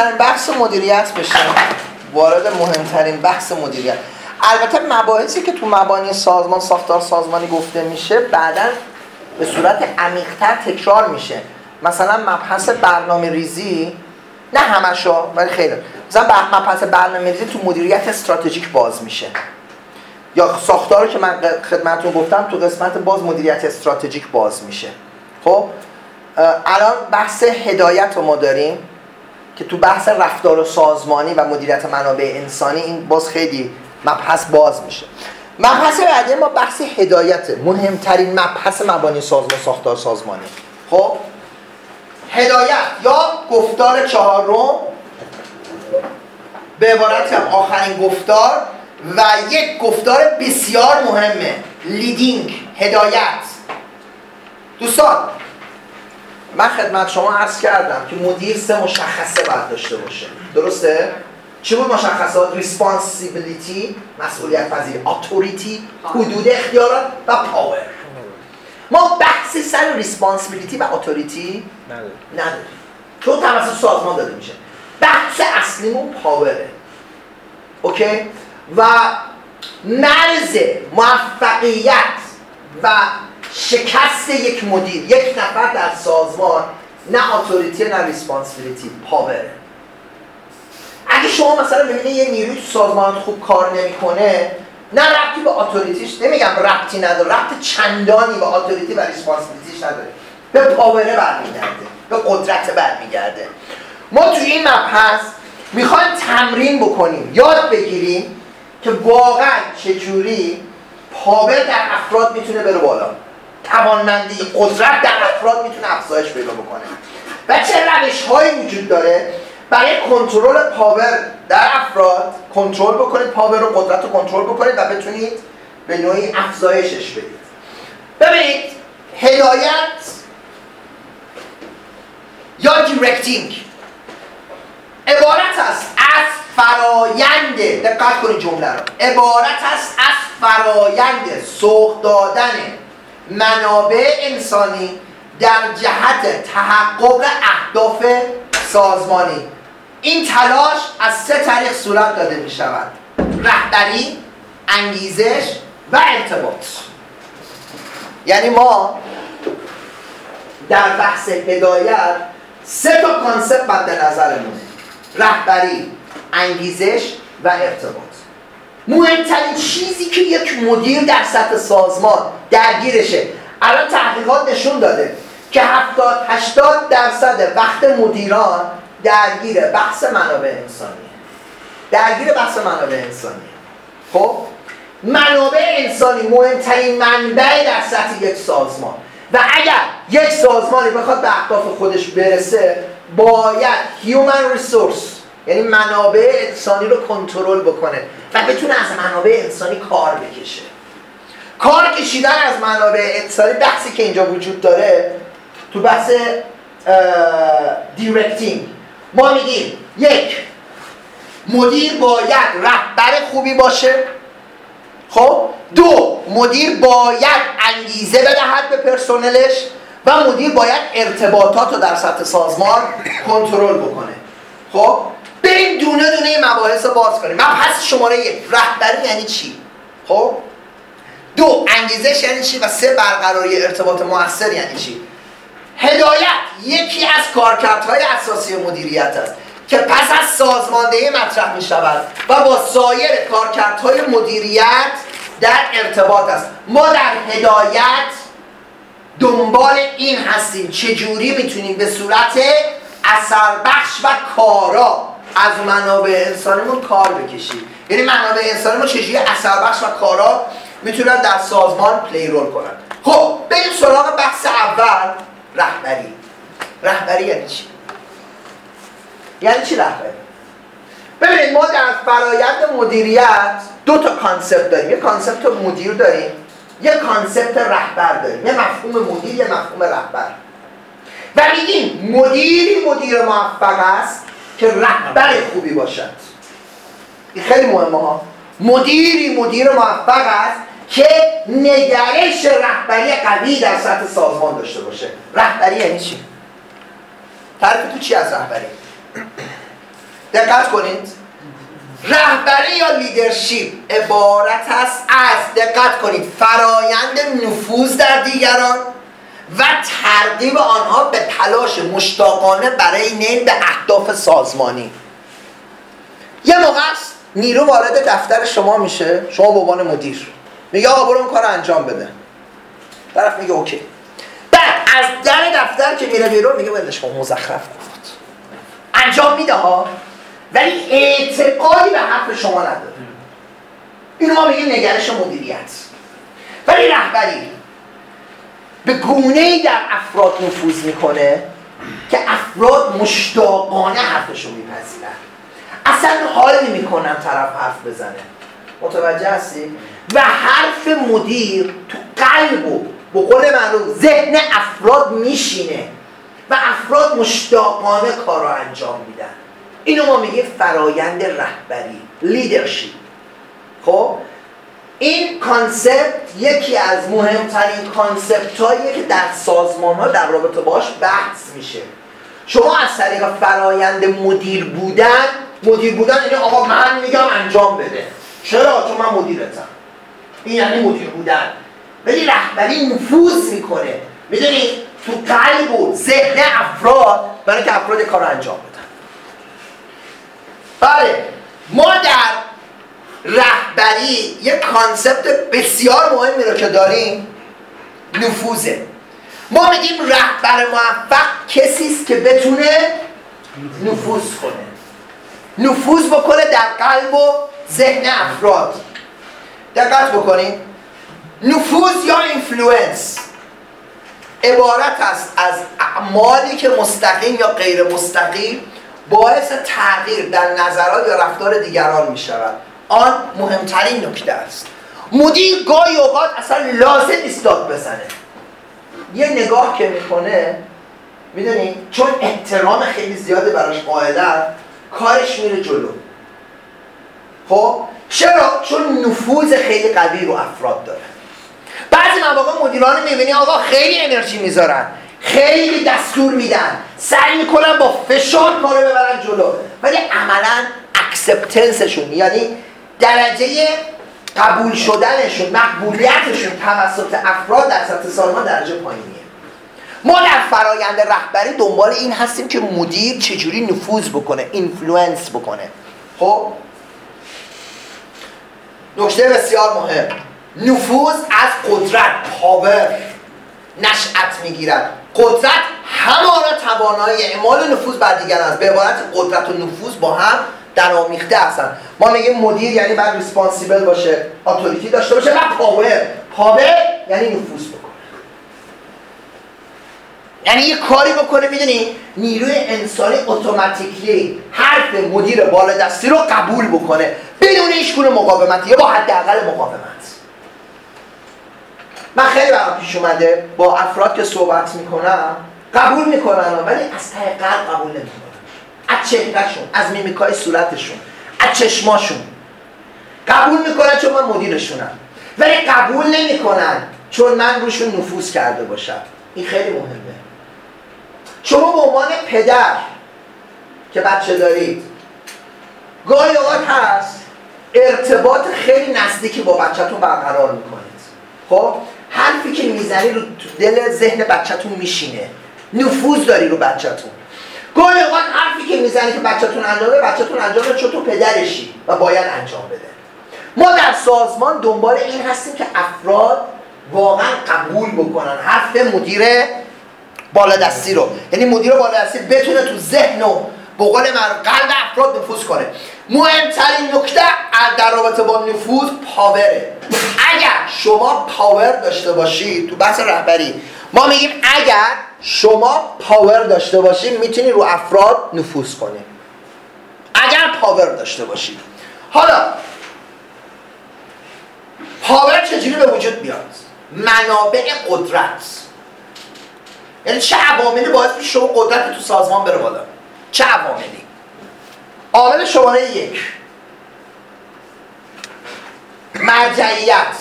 مهمترین بحث مدیریت بشیم وارد مهمترین بحث مدیریت. البته مباحثی که تو مبانی سازمان ساختار سازمانی گفته میشه بعدا به صورت عمیقتر تکرار میشه. مثلا مبحث برنامه ریزی نه همشا ولی خیلی. مثلا مبحث برنامه ریزی تو مدیریت استراتژیک باز میشه. یا ساختار که من خدمتتون گفتم تو قسمت باز مدیریت استراتژیک باز میشه. خب؟ الان بحث هدایت رو ما داریم. که تو بحث رفتار و سازمانی و مدیریت منابع انسانی این باز خیلی مبحث باز میشه. مبحث بعدی ما بحث هدایت مهمترین مبحث مبانی سازمان ساختار سازمانی. خب؟ هدایت یا گفتار چهارم به عبارت آخرین گفتار و یک گفتار بسیار مهمه leading هدایت. دوستان من خدمت شما عرض کردم که مدیر سه مشخصه باید داشته باشه. درسته؟ چی بود مشخصات؟ responsibility مسئولیت پذیر authority حدود اختیارات و power ما بحثی سر responsibility و authority نداریم. چون توسط سازمان داده میشه. بحث اصلیمون power ه OK؟ و مرز موفقیت و شکست یک مدیر یک نفر در سازمان نه authority نه responsibility power ه اگه شما مثلا ببینید یه نیروی تو سازمان خوب کار نمی‌کنه نه ربطی به authority ش نمیگم ربطی نداره ربط چندانی به authority و responsibility ش نداره. به power ه برمیگرده به قدرت برمیگرده. ما توی این مبحث می‌خوایم تمرین بکنیم یاد بگیریم که واقعا چجوری power در افراد می‌تونه بره بالا. توانمندی قدرت در افراد می‌تونه افزایش پیدا بکنه. و چه روش هایی وجود داره برای کنترل power در افراد کنترل بکنید power و قدرت رو کنترل بکنید و بتونید به نوعی افزایشش بدید. ببینید هدایت یا directing عبارت است از فرایند دقت کنید جمله رو. عبارت است از فرایند سوق دادن. منابع انسانی در جهت تحقق اهداف سازمانی. این تلاش از سه طریق صورت داده می شود. رهبری، انگیزش و ارتباط. یعنی ما در بحث هدایت سه تا کانسپت مد نظرمونه رهبری، انگیزش و ارتباط. مهمترین چیزی که یک مدیر در سطح سازمان درگیرشه. الان تحقیقات نشون داده که 70 80 درصد وقت مدیران درگیر بحث منابع انسانیه. درگیر بحث منابع انسانیه. خب؟ منابع انسانی مهمترین منبع در سطح یک سازمان. و اگر یک سازمانی بخواد به اهداف خودش برسه باید human resource یعنی منابع انسانی رو کنترل بکنه و بتونه از منابع انسانی کار بکشه. کار کشیدن از منابع انسانی بحثی که اینجا وجود داره تو بحث directing ما میگیم یک مدیر باید رهبر خوبی باشه. خب؟ دو مدیر باید انگیزه بدهد به پرسنلش و مدیر باید ارتباطات رو در سطح سازمان کنترل بکنه. خب؟ بریم دونه دونه مباحث رو باز کنیم. مبحث شماره یک رهبری یعنی چی؟ خب؟ دو انگیزش یعنی چی؟ و سه برقراری ارتباط موثر یعنی چی؟ هدایت یکی از کارکردهای اساسی مدیریت است که پس از سازماندهی مطرح می شود و با سایر کارکردهای مدیریت در ارتباط است. ما در هدایت دنبال این هستیم چجوری می‌تونیم به صورت اثر بخش و کارا از منابع انسانیمون کار بکشیم یعنی منابع انسانیمون چجوری اثر بخش و کارا می‌تونن در سازمان play role کنن. خب بریم سراغ بحث اول رهبری. رهبری یعنی چی؟ یعنی چی رهبری؟ ببینید ما در فرایند مدیریت دو تا concept داریم. یه concept مدیر داریم یه concept رهبر داریم. یه مفهوم مدیر یه مفهوم رهبر. و میگیم مدیری مدیر موفق است که رهبر خوبی باشد این خیلی مهمه ها مدیری مدیر موفق است که نگرش رهبری قوی در سطح سازمان داشته باشه رهبری یعنی چی؟ تعریف تو چی از رهبری؟ دقت کنید رهبری یا لیدرشپ عبارت است از دقت کنید فرایند نفوذ در دیگران و ترغیب آنها به تلاش مشتاقانه برای نیل به اهداف سازمانی. یه موقع است نیرو وارد دفتر شما میشه. شما به عنوان مدیر. میگه آقا برو اون کار انجام بده. طرف میگه اوکی. بعد از در دفتر که میره بیرون میگه ولش کن مزخرف گفت انجام میده ها. ولی اعتقادی به حرف شما نداره. اینو ما میگیم نگرش مدیریت. ولی رهبری. به گونه ای در افراد نفوذ می‌کنه که افراد مشتاقانه حرفشو میپذیرن. اصلا حال نمی‌کنن طرف حرف بزنه. متوجه هستی؟ و حرف مدیر تو قلب و به قول معروف ذهن افراد میشینه و افراد مشتاقانه کار رو انجام میدن. اینو ما میگیم فرایند رهبری leadership خب؟ این concept یکی از مهمترین concept هاییه که در سازمان ها در رابطه باش بحث میشه. شما از طریق فرایند مدیر بودن مدیر بودن یعنی آقا من میگم انجام بده. چرا؟ چون من مدیرتم. این یعنی مدیر بودن. ولی رهبری نفوذ می‌کنه. می‌دونی؟ تو قلب و ذهن افراد برای که افراد کار انجام بدن. بله. ما در رهبری یک کانسپت بسیار مهمی رو که داریم نفوذه. ما میگیم رهبر موفق کسی است که بتونه نفوذ کنه. نفوذ بکنه در قلب و ذهن افراد. دقت بکنید. نفوذ یا influence عبارت است از اعمالی که مستقیم یا غیر مستقیم باعث تغییر در نظرات یا رفتار دیگران می شود آن مهمترین نکته است. مدیر گاهی اوقات اصلا لازم نیست داد بزنه. یه نگاه که می‌کنه می‌دونی؟ چون احترام خیلی زیاده براش قائلن کارش میره جلو. خب؟ چرا؟ چون نفوذ خیلی قوی رو افراد داره. بعضی مواقع مدیران می‌بینی آقا خیلی انرژی می‌ذارن خیلی دستور میدن سعی می‌کنن با فشار کارو ببرن جلو ولی عملا acceptance شون یعنی درجه قبول شدنشون مقبولیتشون توسط افراد در سطح سازمان درجه پایینیه. ما در فرایند رهبری دنبال این هستیم که مدیر چجوری نفوذ بکنه influence بکنه. خب؟ نکته بسیار مهم. نفوذ از قدرت power نشأت می‌گیرد. قدرت همانا توانایی اعمال نفوذ بر دیگران است. به عبارت قدرت و نفوذ با هم در آمیخته هستن. ما میگیم مدیر یعنی باید responsible باشه authority داشته باشه و power power یعنی نفوذ بکنه. یعنی یه کاری بکنه می‌دونی؟ نیروی انسانی automatically حرف مدیر بالادستی رو قبول بکنه. بدون هیچ گونه مقاومتی یا با حداقل مقاومت. من خیلی برام پیش اومده با افراد که صحبت می‌کنم قبول می‌کنن ولی از ته قلب قبول نمی‌کنن. از چهرهشون از میمیکای صورتشون از چشماشون قبول می‌کنن چون من مدیرشونم. ولی قبول نمی‌کنن چون من روشون نفوذ کرده باشم. این خیلی مهمه. شما به عنوان پدر که بچه دارید گاهی اوقات هست ارتباط خیلی نزدیکی با بچهتون برقرار می‌کنید. خب؟ حرفی که می‌زنی رو دل ذهن بچهتون میشینه. نفوذ داری رو بچهتون. گاهی حرفی که می‌زنی که بچهتون انجامه بچهتون انجامه چون تو پدرشی و باید انجام بده. ما در سازمان دنبال این هستیم که افراد واقعا قبول بکنن حرف مدیر بالادستی رو. یعنی مدیر بالادستی بتونه تو ذهن و بقول من قلب افراد نفوذ کنه. مهمترین نکته در رابطه با نفوذ پاوره. اگر شما پاور داشته باشید تو بحث رهبری ما میگیم اگر شما power داشته باشید می‌تونی رو افراد نفوذ کنی. اگر power داشته باشید حالا power چجوری به وجود میاد؟ منابع قدرت. یعنی چه عواملی باعث میشه شما قدرت تو سازمان بره بالا؟ چه عواملی؟ عامل شماره یک. مرجعیت.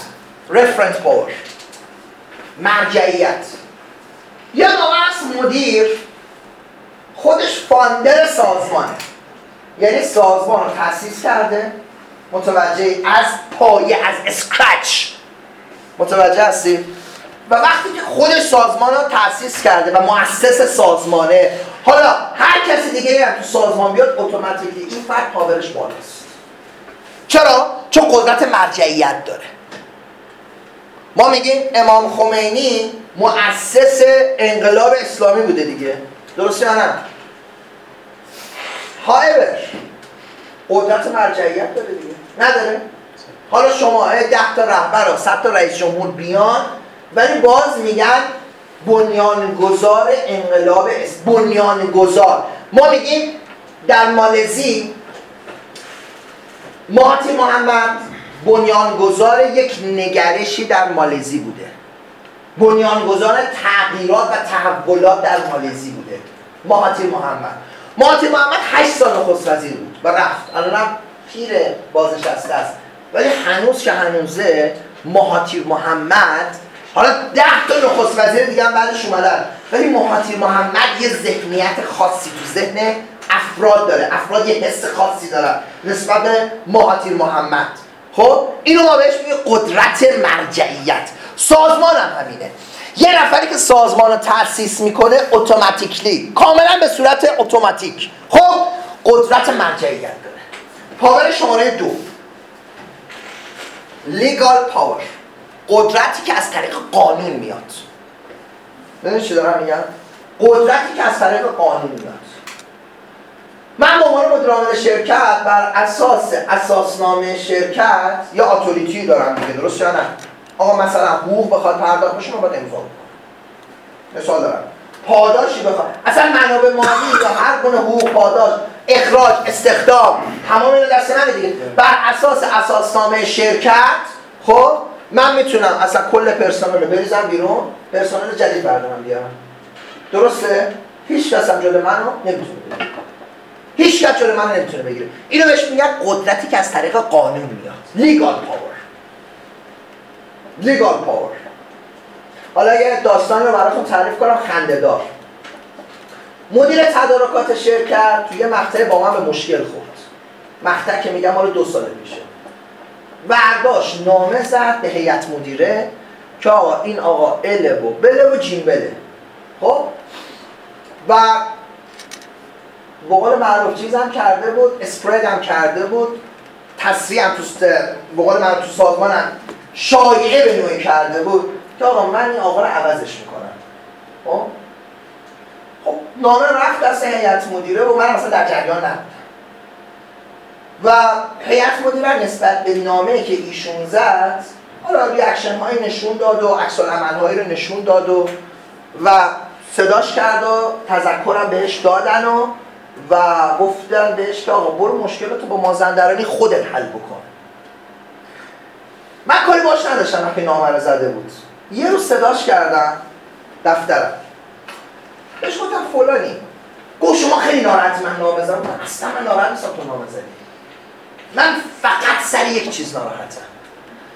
reference power مرجعیت. یه موقع از مدیر خودش founder سازمانه یعنی سازمان رو تأسیس کرده متوجه از پایه از scratch متوجه هستی؟ و وقتی که خودش سازمان رو تأسیس کرده و مؤسس سازمانه حالا هر کسی دیگه هم تو سازمان بیاد automatically این فرد power ش بالاست چرا؟ چون قدرت مرجعیت داره ما میگیم امام خمینی مؤسس انقلاب اسلامی بوده دیگه. درسته یا نه؟ however قدرت مرجعیت داره دیگه. نداره؟ حالا شما ده تا رهبر و صد تا رئیس جمهور بیان ولی باز میگن بنیانگذار انقلاب بنیانگذار. ما میگیم در مالزی ماهاتی محمد بنیانگذار یک نگرشی در مالزی بوده. بنیانگذار تغییرات و تحولات در مالزی بوده. ماهاتی محمد. ماهاتی محمد 8 سال نخست وزیر بود و رفت. الانم پیر بازنشسته است. ولی هنوز که هنوزه ماهاتیر محمد حالا ده تا نخست وزیر دیگه هم بعدش اومدن. ولی مهاتیر محمد یه ذهنیت خاصی تو ذهن افراد داره. افراد یه حس خاصی دارن نسبت به مهاتیر محمد. خب اینو ما بهش میگه قدرت مرجعیت. سازمان هم همینه. یه نفری که سازمان رو تأسیس می‌کنه اتوماتیکلی کاملا به صورت اتوماتیک. خب قدرت مرجعیت داره. پاور شماره دو. لیگال پاور قدرتی که از طریق قانون میاد. ببینید چی دارم میگم؟ قدرتی که از طریق قانون میاد. من به عنوان مدیر شرکت بر اساس اساسنامه شرکت یا اتوریتی دارم دیگه درست یا نه؟ آقا مثلا حقوق بخواد پرداخت بشه من باید امضا مثال دارم. پاداشی بخواد؟ اصلا منابع مالی یا هر گونه حقوق پاداش اخراج استخدام تمام این دست منه دیگه. بر اساس اساسنامه شرکت خب من می‌تونم اصلا کل پرسنل رو بریزم بیرون پرسنل جدید بردارم بیارم. درسته؟ هیچ کس هم جلو منو نمی‌تونه بگیره. هیچ کس جلو منو نمی‌تونه بگیره. اینو بهش میگن قدرتی که از طریق قانون میاد. legal power legal power حالا یه داستان رو براتون تعریف کنم خنده‌دار. مدیر تدارکات شرکت توی مقطع با من به مشکل خورد. مقطع که میگم مال دو سال میشه. برداشت نامه زد به هیئت مدیره که آقا این آقا اله و بله و جیم بله خب؟ و بقول معروف چیزم کرده بود اسپرد هم کرده بود تصریح هم تو بقول من تو سازمان هم شایعه به نوعی کرده بود که آقا من این آقا رو عوضش می‌کنم. خب؟ خب نامه رفت دست هیئت مدیره و من اصلا در جریان نبودم. و هیئت مدیره نسبت به نامه که ایشون زد حالا ریاکشن هایی نشون داد و عکس هایی رو نشون داد و و صداش کرد و تذکرم بهش دادن و و گفتن بهش که آقا برو مشکلاتو با مازندرانی خودت حل بکن. من کاری باش نداشتم وقتی نامه رو زده بود. یه روز صداش کردم دفترم. بهش گفتم فلانی. گفت شما خیلی ناراحتی من نامه زدم. اصلا من ناراحت نیستم تو نامه زدی. من فقط سر یک چیز ناراحتم.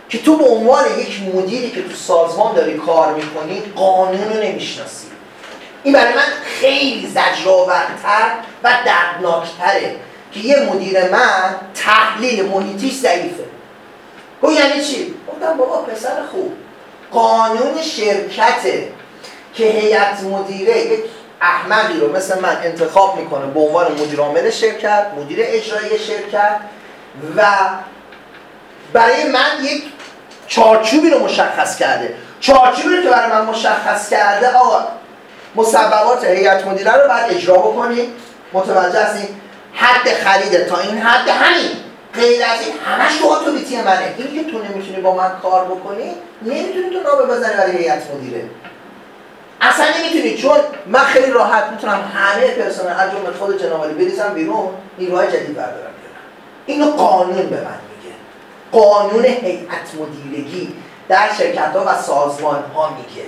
که تو به عنوان یک مدیری که تو سازمان داری کار می‌کنی قانون رو نمی‌شناسی. این برای من خیلی زجرآورتر و دردناکتره که یه مدیر من تحلیل محیطیش ضعیفه. گفت یعنی چی؟ گفتم بابا پسر خوب. قانون شرکته که هیئت مدیره یک احمقی رو مثل من انتخاب می‌کنه به عنوان مدیر عامل شرکت مدیر اجرایی شرکت و برای من یک چارچوبی رو مشخص کرده. چارچوبی رو که برای من مشخص کرده آقا مصوبات هیئت مدیره رو باید اجرا بکنی. متوجه هستی حد خرید تا این حد همین. غیر از این همش تو اتوریتی منه این که تو نمی‌تونی با من کار بکنی نمی‌تونی تو نامه بزنی برای هیئت مدیره. اصلا نمی‌تونی چون من خیلی راحت می‌تونم همه پرسنل از جمله خود جناب بریزم بیرون نیروهای جدید بردارم بیارم اینو قانون به من میگه. قانون هیئت مدیرگی در شرکت ها و سازمان ها میگه.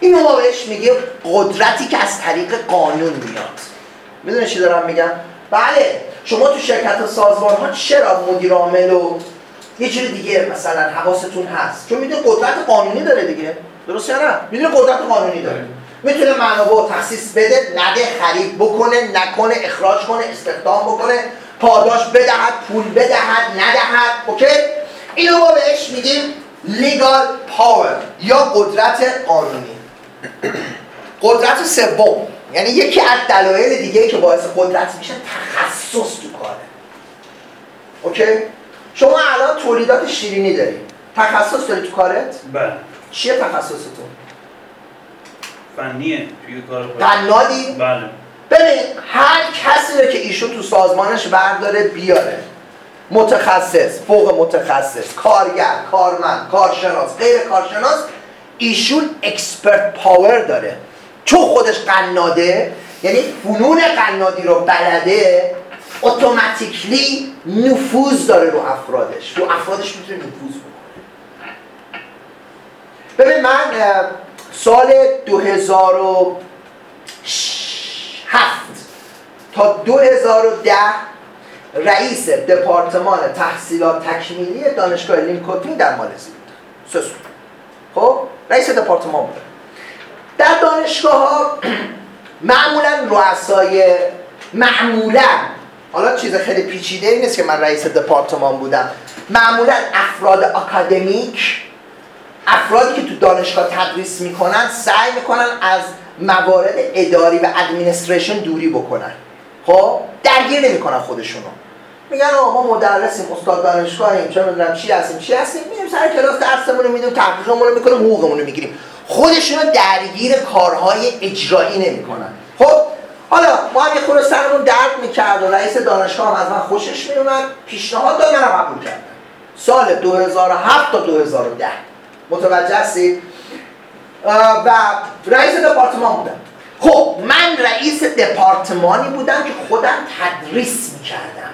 اینو ما بهش میگه قدرتی که از طریق قانون میاد. می‌دونی چی دارم میگم؟ بله شما تو شرکت و سازمان ها چرا مدیر عامل و یه چیز دیگه مثلا حواستون هست؟ چون می‌دونی قدرت قانونی داره دیگه. درست یا نه؟ می‌دونی قدرت قانونی داره. می‌تونه منابع تخصیص بده نده خرید بکنه نکنه اخراج کنه استخدام بکنه پاداش بدهد پول بدهد ندهد. اوکی؟ اینو ما بهش میگیم legal power یا قدرت قانونی. قدرت سوم. یعنی یکی از دلایل دیگه که باعث قدرت میشه تخصص تو کاره. okay؟ شما الان تولیدات شیرینی داری. تخصص داری تو کارت؟ بله. چیه تخصصتون؟ فنیه. توی کار. قنادی بله. ببین هر کسی رو که ایشون تو سازمانش برداره بیاره. متخصص فوق متخصص کارگر کارمند کارشناس غیر کارشناس ایشون expert power داره. چون خودش قناده یعنی فنون قنادی رو بلده automatically نفوذ داره رو افرادش. رو افرادش می‌تونه نفوذ بکنه ببین من سال 2007 تا 2010 رئیس دپارتمان تحصیلات تکمیلی دانشگاه لینکلن در مالزی بود. سال. خب رئیس دپارتمان بود. در دانشگاه ها معمولا رؤسای معمولا حالا چیز خیلی پیچیده ای نیست که من رئیس دپارتمان بودم. معمولا افراد اکادمیک افرادی که تو دانشگاه تدریس می‌کنن سعی می‌کنن از موارد اداری و ادمینستریشن دوری بکنن. خب؟ درگیر نمی‌کنن خودشونو. میگن آقا ما مدرسیم استاد دانشگاهیم چه می‌دونم چی هستیم چی هستیم؟ میریم سر کلاس درسمون رو میدیم تحقیقمون رو می‌کنیم حقوقمون رو می‌گیریم. خودشونو درگیر کارهای اجرایی نمی‌کنن. خب حالا ما هم یه خورده سرمون درد می‌کرد و رئیس دانشگاه هم از من خوشش میومد پیشنهاد داد منم قبول کردم سال 2007 تا 2010 متوجه هستید؟ و رئیس دپارتمان بودم. خب من رئیس دپارتمانی بودم که خودم تدریس می‌کردم.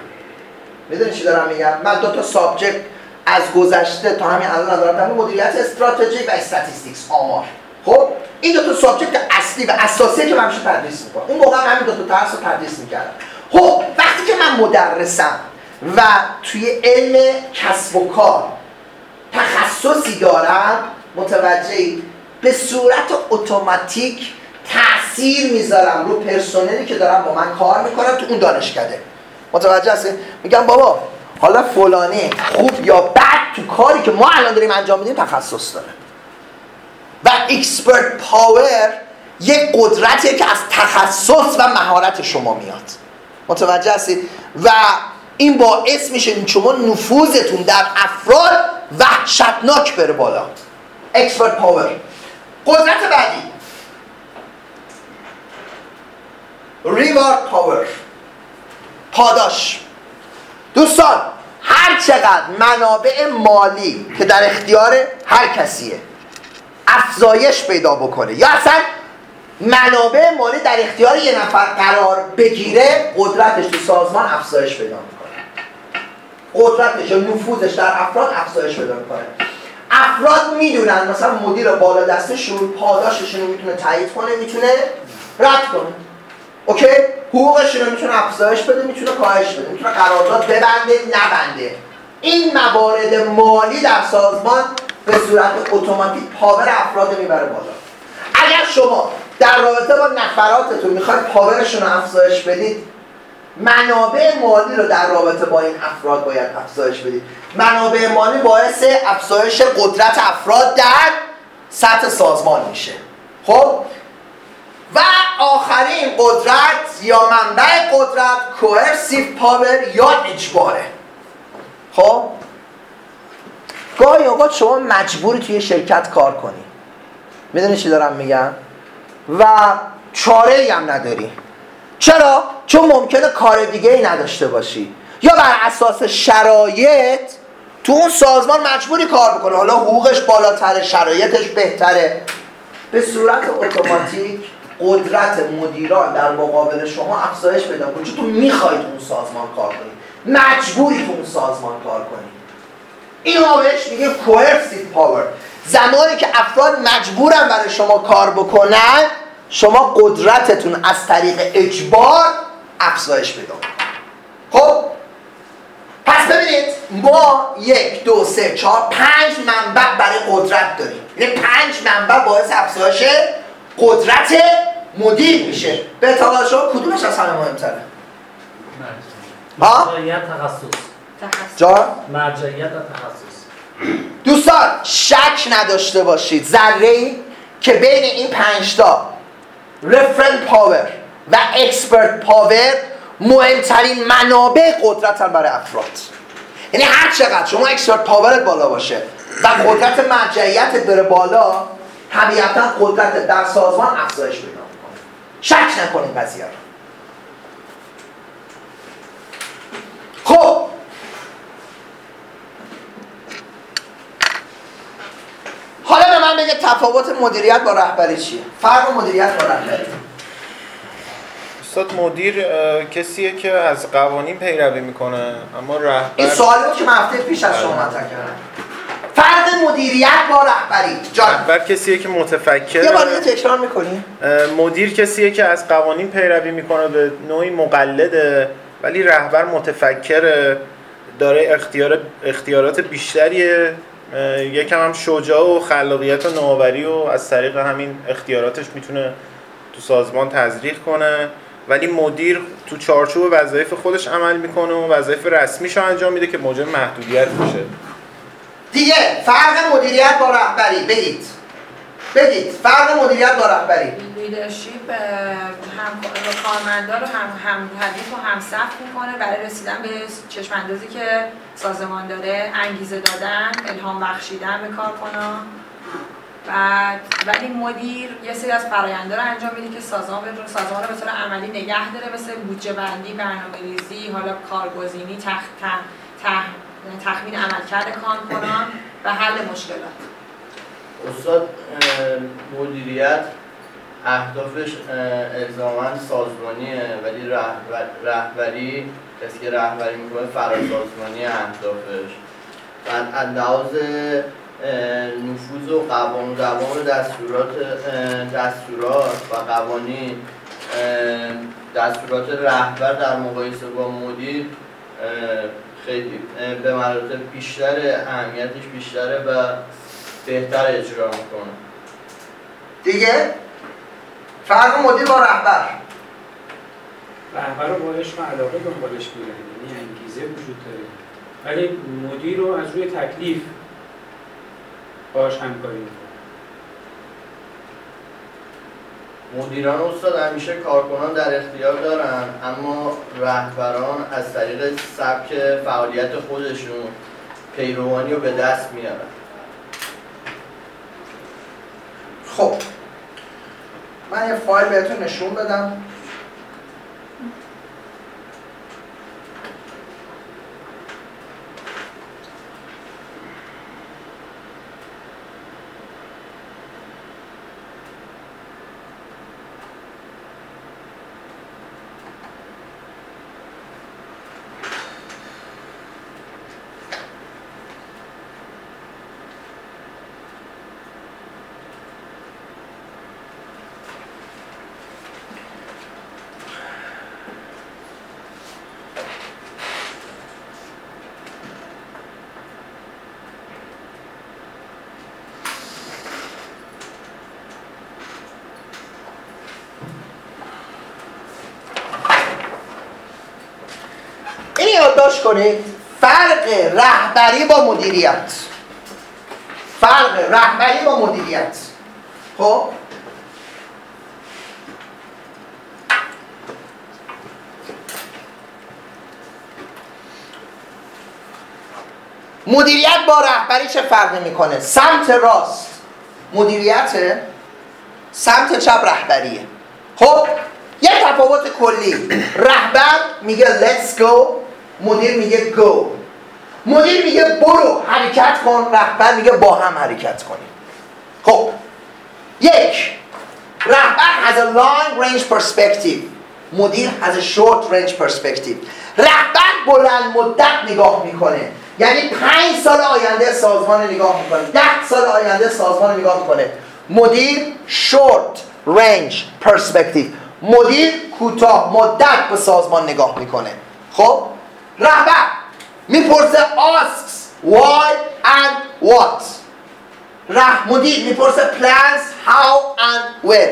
می‌دونی چی دارم میگم؟ من دو تا subject از گذشته تا همین الان دارم مدیریت استراتژی و statistics آمار. خب این دو تا subject اصلی و اساسی که من تدریس می‌کنم. اون موقع هم همین دو تا درس تدریس می‌کردم. خب وقتی که من مدرسم و توی علم کسب و کار تخصصی دارم متوجهی به صورت اتوماتیک تاثیر می‌ذارم رو پرسنلی که دارم با من کار می‌کنم تو اون دانشکده. متوجه هستی؟ میگم بابا حالا فلانه خوب یا بد تو کاری که ما الان داریم انجام میدیم تخصص داره. و expert power یک قدرتیه که از تخصص و مهارت شما میاد. متوجه هستید و این باعث میشه این شما نفوذتون در افراد وحشتناک بره بالا. expert power قدرت بعدی. reward power پاداش. دوستان هر چقدر منابع مالی که در اختیار هر کسیه افزایش پیدا بکنه یا اصلا منابع مالی در اختیار یه نفر قرار بگیره قدرتش تو سازمان افزایش پیدا می‌کنه. قدرتش یا نفوذش در افراد افزایش پیدا می‌کنه. افراد می‌دونن مثلا مدیر بالا دستشون پاداششون رو می‌تونه تایید کنه می‌تونه رد کنه. اوکی؟ حقوقشون رو می‌تونه افزایش بده می‌تونه کاهش بده می‌تونه قرارداد ببنده نبنده. این موارد مالی در سازمان به صورت اتوماتیک پاور افراد می‌بره بالا. اگر شما در رابطه با نفراتتون می‌خواید پاورشون رو افزایش بدید منابع مالی رو در رابطه با این افراد باید افزایش بدید. منابع مالی باعث افزایش قدرت افراد در سطح سازمان میشه. خب؟ و آخرین قدرت یا منبع قدرت کوهرسیو پاور یا اجباره. خب؟ گاهی اوقات شما مجبوری توی شرکت کار کنی. می‌دونی چی دارم میگم؟ و چاره ای هم نداری. چرا؟ چون ممکنه کار دیگه ای نداشته باشی. یا بر اساس شرایط تو اون سازمان مجبوری کار بکنه حالا حقوقش بالاتره شرایطش بهتره. به صورت اتوماتیک قدرت مدیران در مقابل شما افزایش پیدا کنه. چون تو می‌خوای تو اون سازمان کار کنی. مجبوری تو اون سازمان کار کنی. این بهش میگه coercive power. زمانی که افراد مجبورن برای شما کار بکنن شما قدرتتون از طریق اجبار افزایش پیدا خب؟ پس ببینید ما یک دو سه چهار پنج منبع برای قدرت داریم. یعنی پنج منبع باعث افزایش قدرت مدیر میشه. به اعتقاد شما کدومش از همه مهمتره؟ ها؟ مرجعیت تخصص. جان؟ مرجعیت و تخصص. دوستان شک نداشته باشید. ذره ای که بین این پنج تا referent power و expert power مهمترین منابع قدرت برای افراد. یعنی هر چقدر شما expert power ت بالا باشه و قدرت مرجعیتت بره بالا طبیعتا قدرت در سازمان افزایش پیدا می‌کنه. شک نکنید قضیه رو. خب. حالا به من بگه تفاوت مدیریت با رهبری چیه؟ فرق مدیریت با رهبری. استاد مدیر کسیه که از قوانین پیروی می‌کنه اما این رهبر سوالی بود که من هفته پیش از شما مطرح کردم. فرق مدیریت با رهبری. جان. رهبر کسیه که متفکر؟ یه بار تکرار می‌کنی. مدیر کسیه که از قوانین پیروی می‌کنه به نوعی مقلده ولی رهبر متفکر داره اختیار اختیارات بیشتریه. اه، یکم هم شجاع و خلاقیت و نوآوری و از طریق همین اختیاراتش می‌تونه تو سازمان تزریق کنه. ولی مدیر تو چارچوب وظایف خودش عمل می‌کنه و وظایف رسمیشو انجام میده که موجب محدودیت میشه. دیگه فرق مدیریت با رهبری بگید. بگید فرق مدیریت با رهبری. لیدرشپ هم کارمندان رو هم هم هدف و هم صف می‌کنه برای رسیدن به چشم اندازی که سازمان داره. انگیزه دادن الهام بخشیدن به کارکنان بعد ولی مدیر یه سری از فراینده رو انجام میده که سازمان بتونه سازمان رو به طور عملی نگه داره مثل بودجه بندی برنامه ریزی حالا کارگزینی تخ... تخ... تخ... تخمین عملکرد کارکنان و حل مشکلات. استاد مدیریت اهدافش اه، الزاما سازمانیه ولی رهبر- رهبری کسی که رهبری می‌کنه فراسازمانی اهدافش. بعد از نفوذ و قوانین و دوام دستورات دستورات و قوانین دستورات رهبر در مقایسه با مدیر خیلی به مراتب بیشتر اهمیتش بیشتره و بهتر اجرا می‌کنه. دیگه؟ فرق مدیر با رهبر. رهبر رو با عشق و علاقه دنبالش میرن یعنی انگیزه وجود داره. ولی مدیر رو از روی تکلیف باش همکاری می‌کنه. مدیران استاد همیشه کارکنان در اختیار دارن اما رهبران از طریق سبک فعالیت خودشون پیروانی رو به دست میارن. خب من یه فایل بهتون نشون بدم این یادداشت کنید فرق رهبری با مدیریت. فرق رهبری با مدیریت. خب؟ مدیریت با رهبری چه فرقی می‌کنه؟ سمت راست. مدیریت سمت چپ رهبریه. خب؟ یه تفاوت کلی. رهبر میگه let's go مدیر میگه go. مدیر میگه برو حرکت کن رهبر میگه با هم حرکت کنیم. خب یک رهبر has a long range perspective. مدیر has a short range perspective. رهبر بلند مدت نگاه می‌کنه. یعنی پنج سال آینده سازمان نگاه می‌کنه. ده سال آینده سازمان نگاه می‌کنه. مدیر short range perspective. مدیر کوتاه مدت به سازمان نگاه می‌کنه. خب؟ رهبر. می‌پرسه asks why and what. ره مدیر می‌پرسه plans how and when.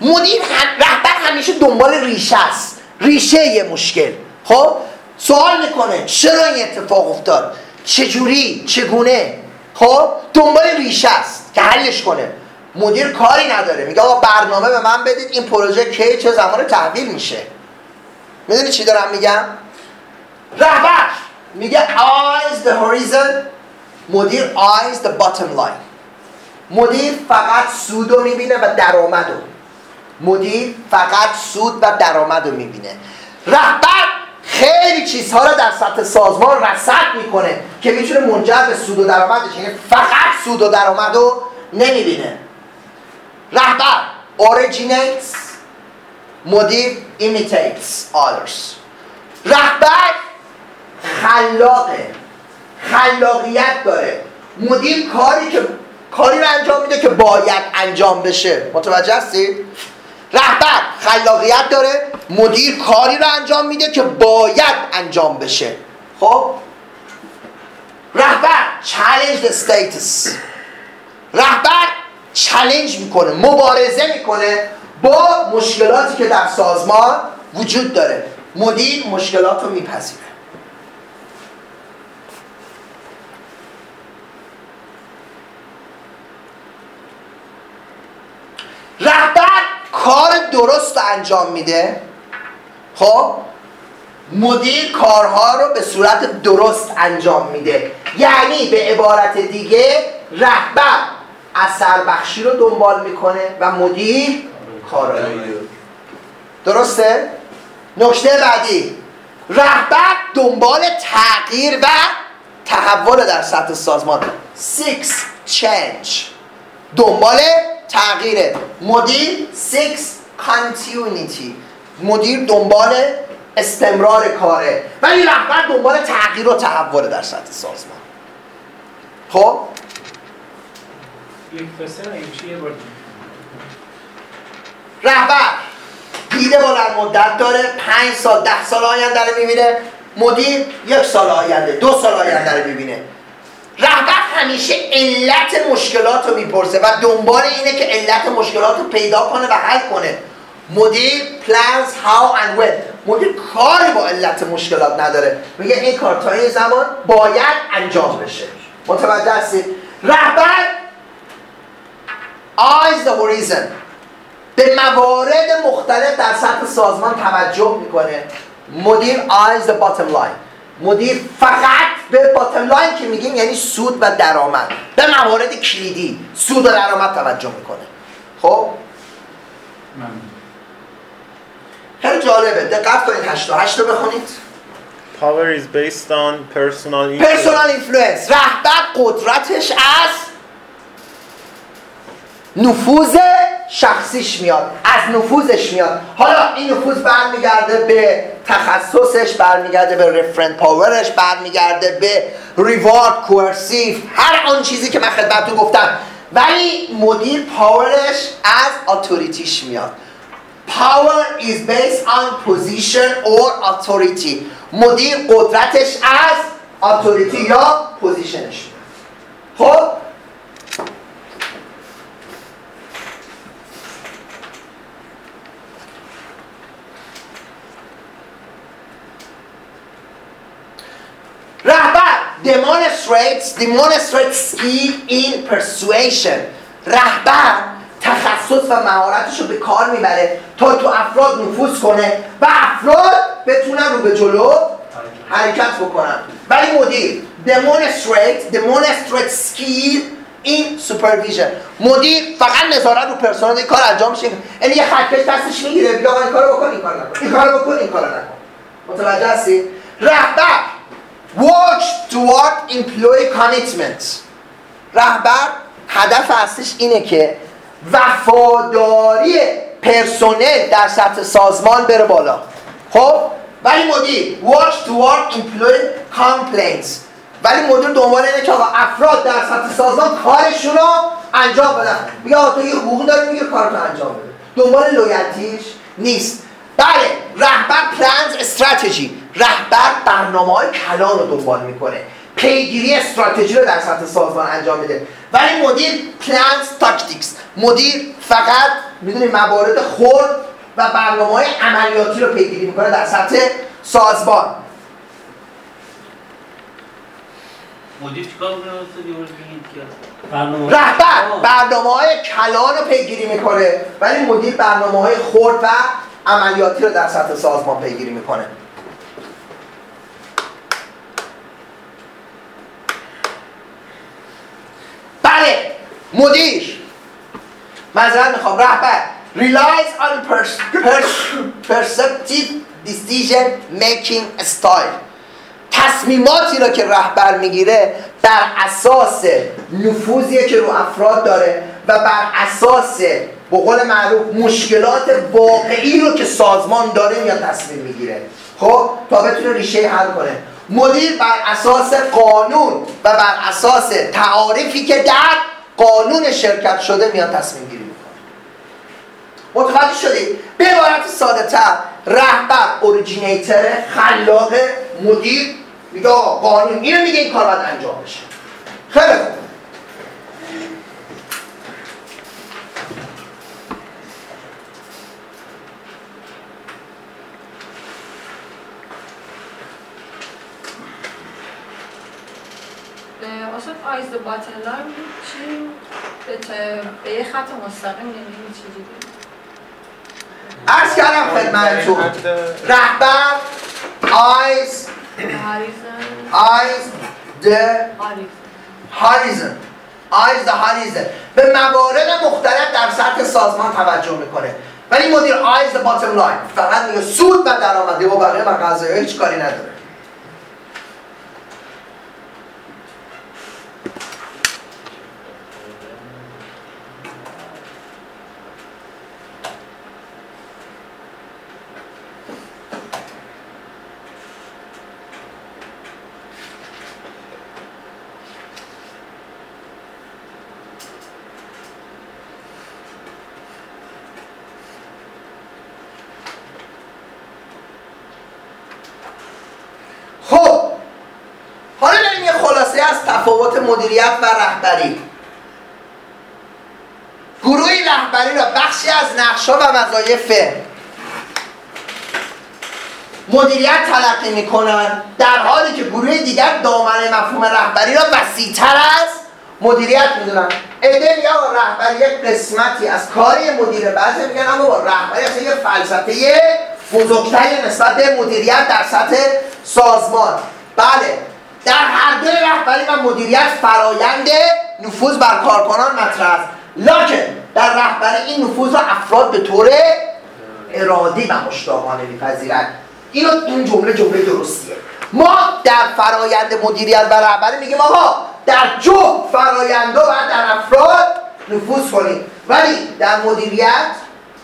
مدیر هم- رهبر همیشه دنبال ریشه است. ریشه یه مشکل. خب؟ سوال می‌کنه چرا این اتفاق افتاد؟ چجوری؟ چگونه؟ خب؟ دنبال ریشه است که حلش کنه. مدیر کاری نداره. میگه آقا برنامه به من بدید این پروژه کی چه زمان تحویل میشه. می‌دونی چی دارم میگم؟ رهبر! میگه eyes the horizon مدیر eyes the bottom line. مدیر فقط سود رو می‌بینه و درآمد رو. مدیر فقط سود و درآمد رو می‌بینه. رهبر خیلی چیزها رو در سطح سازمان رصد می‌کنه که می‌تونه منجر به سود و درآمد بشه یعنی فقط سود و درآمد رو نمی‌بینه. رهبر originates مدیر imitates others. رهبر خلاقه. خلاقیت داره. مدیر کاری که کاری رو انجام میده که باید انجام بشه. متوجه هستید رهبر خلاقیت داره. مدیر کاری رو انجام میده که باید انجام بشه. خب؟ رهبر the status. رهبر چلنج می‌کنه مبارزه می‌کنه با مشکلاتی که در سازمان وجود داره. مدیر مشکلات رو میپذیره. رهبر کار درست انجام میده. خب؟ مدیر کارها رو به صورت درست انجام میده. یعنی به عبارت دیگه رهبر اثر بخشی رو دنبال می‌کنه و مدیر کارایی درسته؟ نکته بعدی. رهبر دنبال تغییر و تحول در سطح سازمان. Six change. دنبال تغییره. مدیر Six continuity. مدیر دنبال استمرار کاره. ولی رهبر دنبال تغییر و تحول در سطح سازمان. خب. رهبر دیده بلند مدت داره پنج سال ده سال آینده رو می‌بینه. مدیر یک سال آینده دو سال آینده رو می‌بینه. رهبر همیشه علت مشکلات رو می‌پرسه و دنبال اینه که علت مشکلات رو پیدا کنه و حل کنه. مدیر plans how and when. مدیر کاری با علت مشکلات نداره. میگه این کار تا این زمان باید انجام بشه. متوجه هستید؟ رهبر eyes the horizon. به موارد مختلف در سطح سازمان توجه می‌کنه. مدیر eyes the bottom line. مدیر فقط به bottom line که میگیم یعنی سود و درآمد. به موارد کلیدی سود و درآمد توجه می‌کنه. خب؟ خیلی جالبه. دقت کنید. هشت تا هشت رو بخونید. Power is based on personal influence. personal influence رهبر قدرتش از نفوذ شخصیش میاد از نفوذش میاد. حالا این نفوذ برمیگرده به تخصصش برمیگرده به referent power ش برمیگرده به reward coercive هر آن چیزی که من خدمتتون گفتم. ولی مدیر power ش از authority ش میاد. Power is based on position or authority. مدیر قدرتش از authority یا position ش خب رهبر demonstrates demonstrates skill in persuasion. رهبر تخصص و مهارتش رو به کار می‌بره تا تو افراد نفوذ کنه و افراد بتونن رو به جلو حرکت بکنن. ولی مدیر demonstrate demonstrate skill in supervision. مدیر فقط نظارت رو پرسنل این کار انجام میشه. یعنی یه خطکش دستش می‌گیره بیا این کارو بکن این کارو نکن. این کارو بکن این کارو نکن. متوجه هستی؟ رهبر works toward employee commitment رهبر هدف اصلیش اینه که وفاداری پرسنل در سطح سازمان بره بالا. خب؟ ولی مدیر works toward employee complaints. ولی مدیر دنبال اینه که آقا افراد در سطح سازمان کارشون رو انجام بدن. میگه آقا تو یه حقوق داری میگه کارتو انجام بده. دنبال لویالتیش نیست. بله رهبر plans strategy. رهبر برنامه های کلان رو دنبال می‌کنه. پیگیری استراتژی رو در سطح سازمان انجام میده. ولی مدیر plans tactics. مدیر فقط می‌دونیم موارد خرد و برنامه های عملیاتی رو پیگیری می‌کنه در سطح سازمان. مدیر رهبر برنامه های کلان رو پیگیری می‌کنه. ولی مدیر برنامه های خرد و عملیاتی رو در سطح سازمان پیگیری می‌کنه. بله مدیر. معذرت می‌خوام رهبر. Relies on pers- perceptive decision making style. تصمیماتی را که رهبر می‌گیره بر اساس نفوذی که رو افراد داره و بر اساس به قول معروف مشکلات واقعی رو که سازمان داره میاد تصمیم می‌گیره. خب؟ تا بتونه ریشه حل کنه. مدیر بر اساس قانون و بر اساس تعاریفی که در قانون شرکت شده میاد تصمیم گیری می‌کنه. متوجه شدید به عبارت ساده تر رهبر اوریجینیتر خلاق مدیر میگه قانون اینو میگه این کار باید انجام بشه. خیلی آیز باتن لاین چی به, یه خط مستقیم نمی‌دونی چجوری عرض کردم خدمتتون. رهبر هاریزن. eyes the هاریزن. eyes the horizon به موارد مختلف در سطح سازمان توجه می‌کنه. ولی مدیر eyes the bottom line فقط میگه سود و درآمده و بقیه مغازه هیچ کاری نداره خب حالا بریم یه خلاصه از تفاوت مدیریت و رهبری. گروه رهبری را بخشی از نقشا و وظایف مدیریت تلقی می‌کنن در حالی که گروه دیگر دامنه مفهوم رهبری را وسیعتر از مدیریت می‌دونن ایده آقا رهبری یک قسمتی از کاری مدیره بعضی میگن اما رهبری اصلا یه فلسفه بزرگتری نسبت به مدیریت در سطح سازمان. بله. در هر دو رهبری و مدیریت فرایند نفوذ بر کارکنان مطرح است. لکن در رهبری این نفوذ را افراد به طور ارادی و مشتاقانه میپذیرند. اینو این جمله جمله درستیه. ما در فرایند مدیریت و رهبری میگیم آقا در جو فرایندا و در افراد نفوذ کنیم. ولی در مدیریت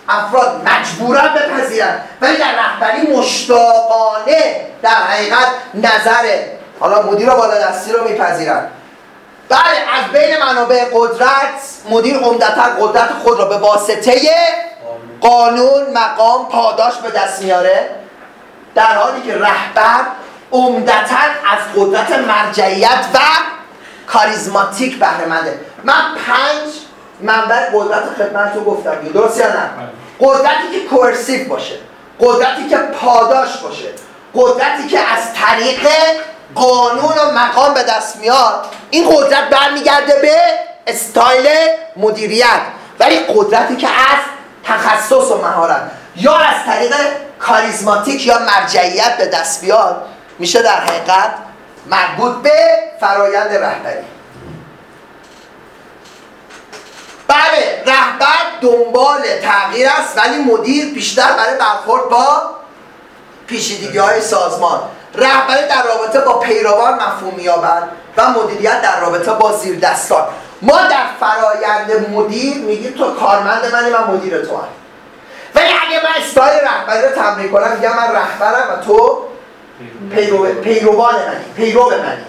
افراد مجبورن بپذیرند ولی در رهبری مشتاقانه در حقیقت نظر حالا مدیر بالا دستی رو میپذیرند بله از بین منابع قدرت مدیر عمدتا قدرت خود را به واسطه قانون. مقام پاداش به دست میاره. در حالی که رهبر عمدتا از قدرت مرجعیت و کاریزماتیک بهره منده. من پنج منبع قدرت خدمت رو گفتم. درست یا نه؟ قدرتی که کورسیو باشه قدرتی که پاداش باشه قدرتی که از طریق قانون و مقام به دست میاد. این قدرت برمیگرده به استایل مدیریت. ولی قدرتی که از تخصص و مهارت یا از طریق کاریزماتیک یا مرجعیت به دست بیاد میشه در حقیقت مربوط به فرایند رهبری. بله رهبر دنبال تغییر است ولی مدیر بیشتر برای برخورد با پیچیدگی های سازمان. رهبری در رابطه با پیروان مفهوم می‌یابد و مدیریت در رابطه با زیر دستان ما در فرایند مدیر میگیم تو کارمند منی من مدیر تو هم. ولی اگه من استایل رهبری رو تمرین کنم میگم من رهبرم و تو پیرو پیروان منی پیرو منی.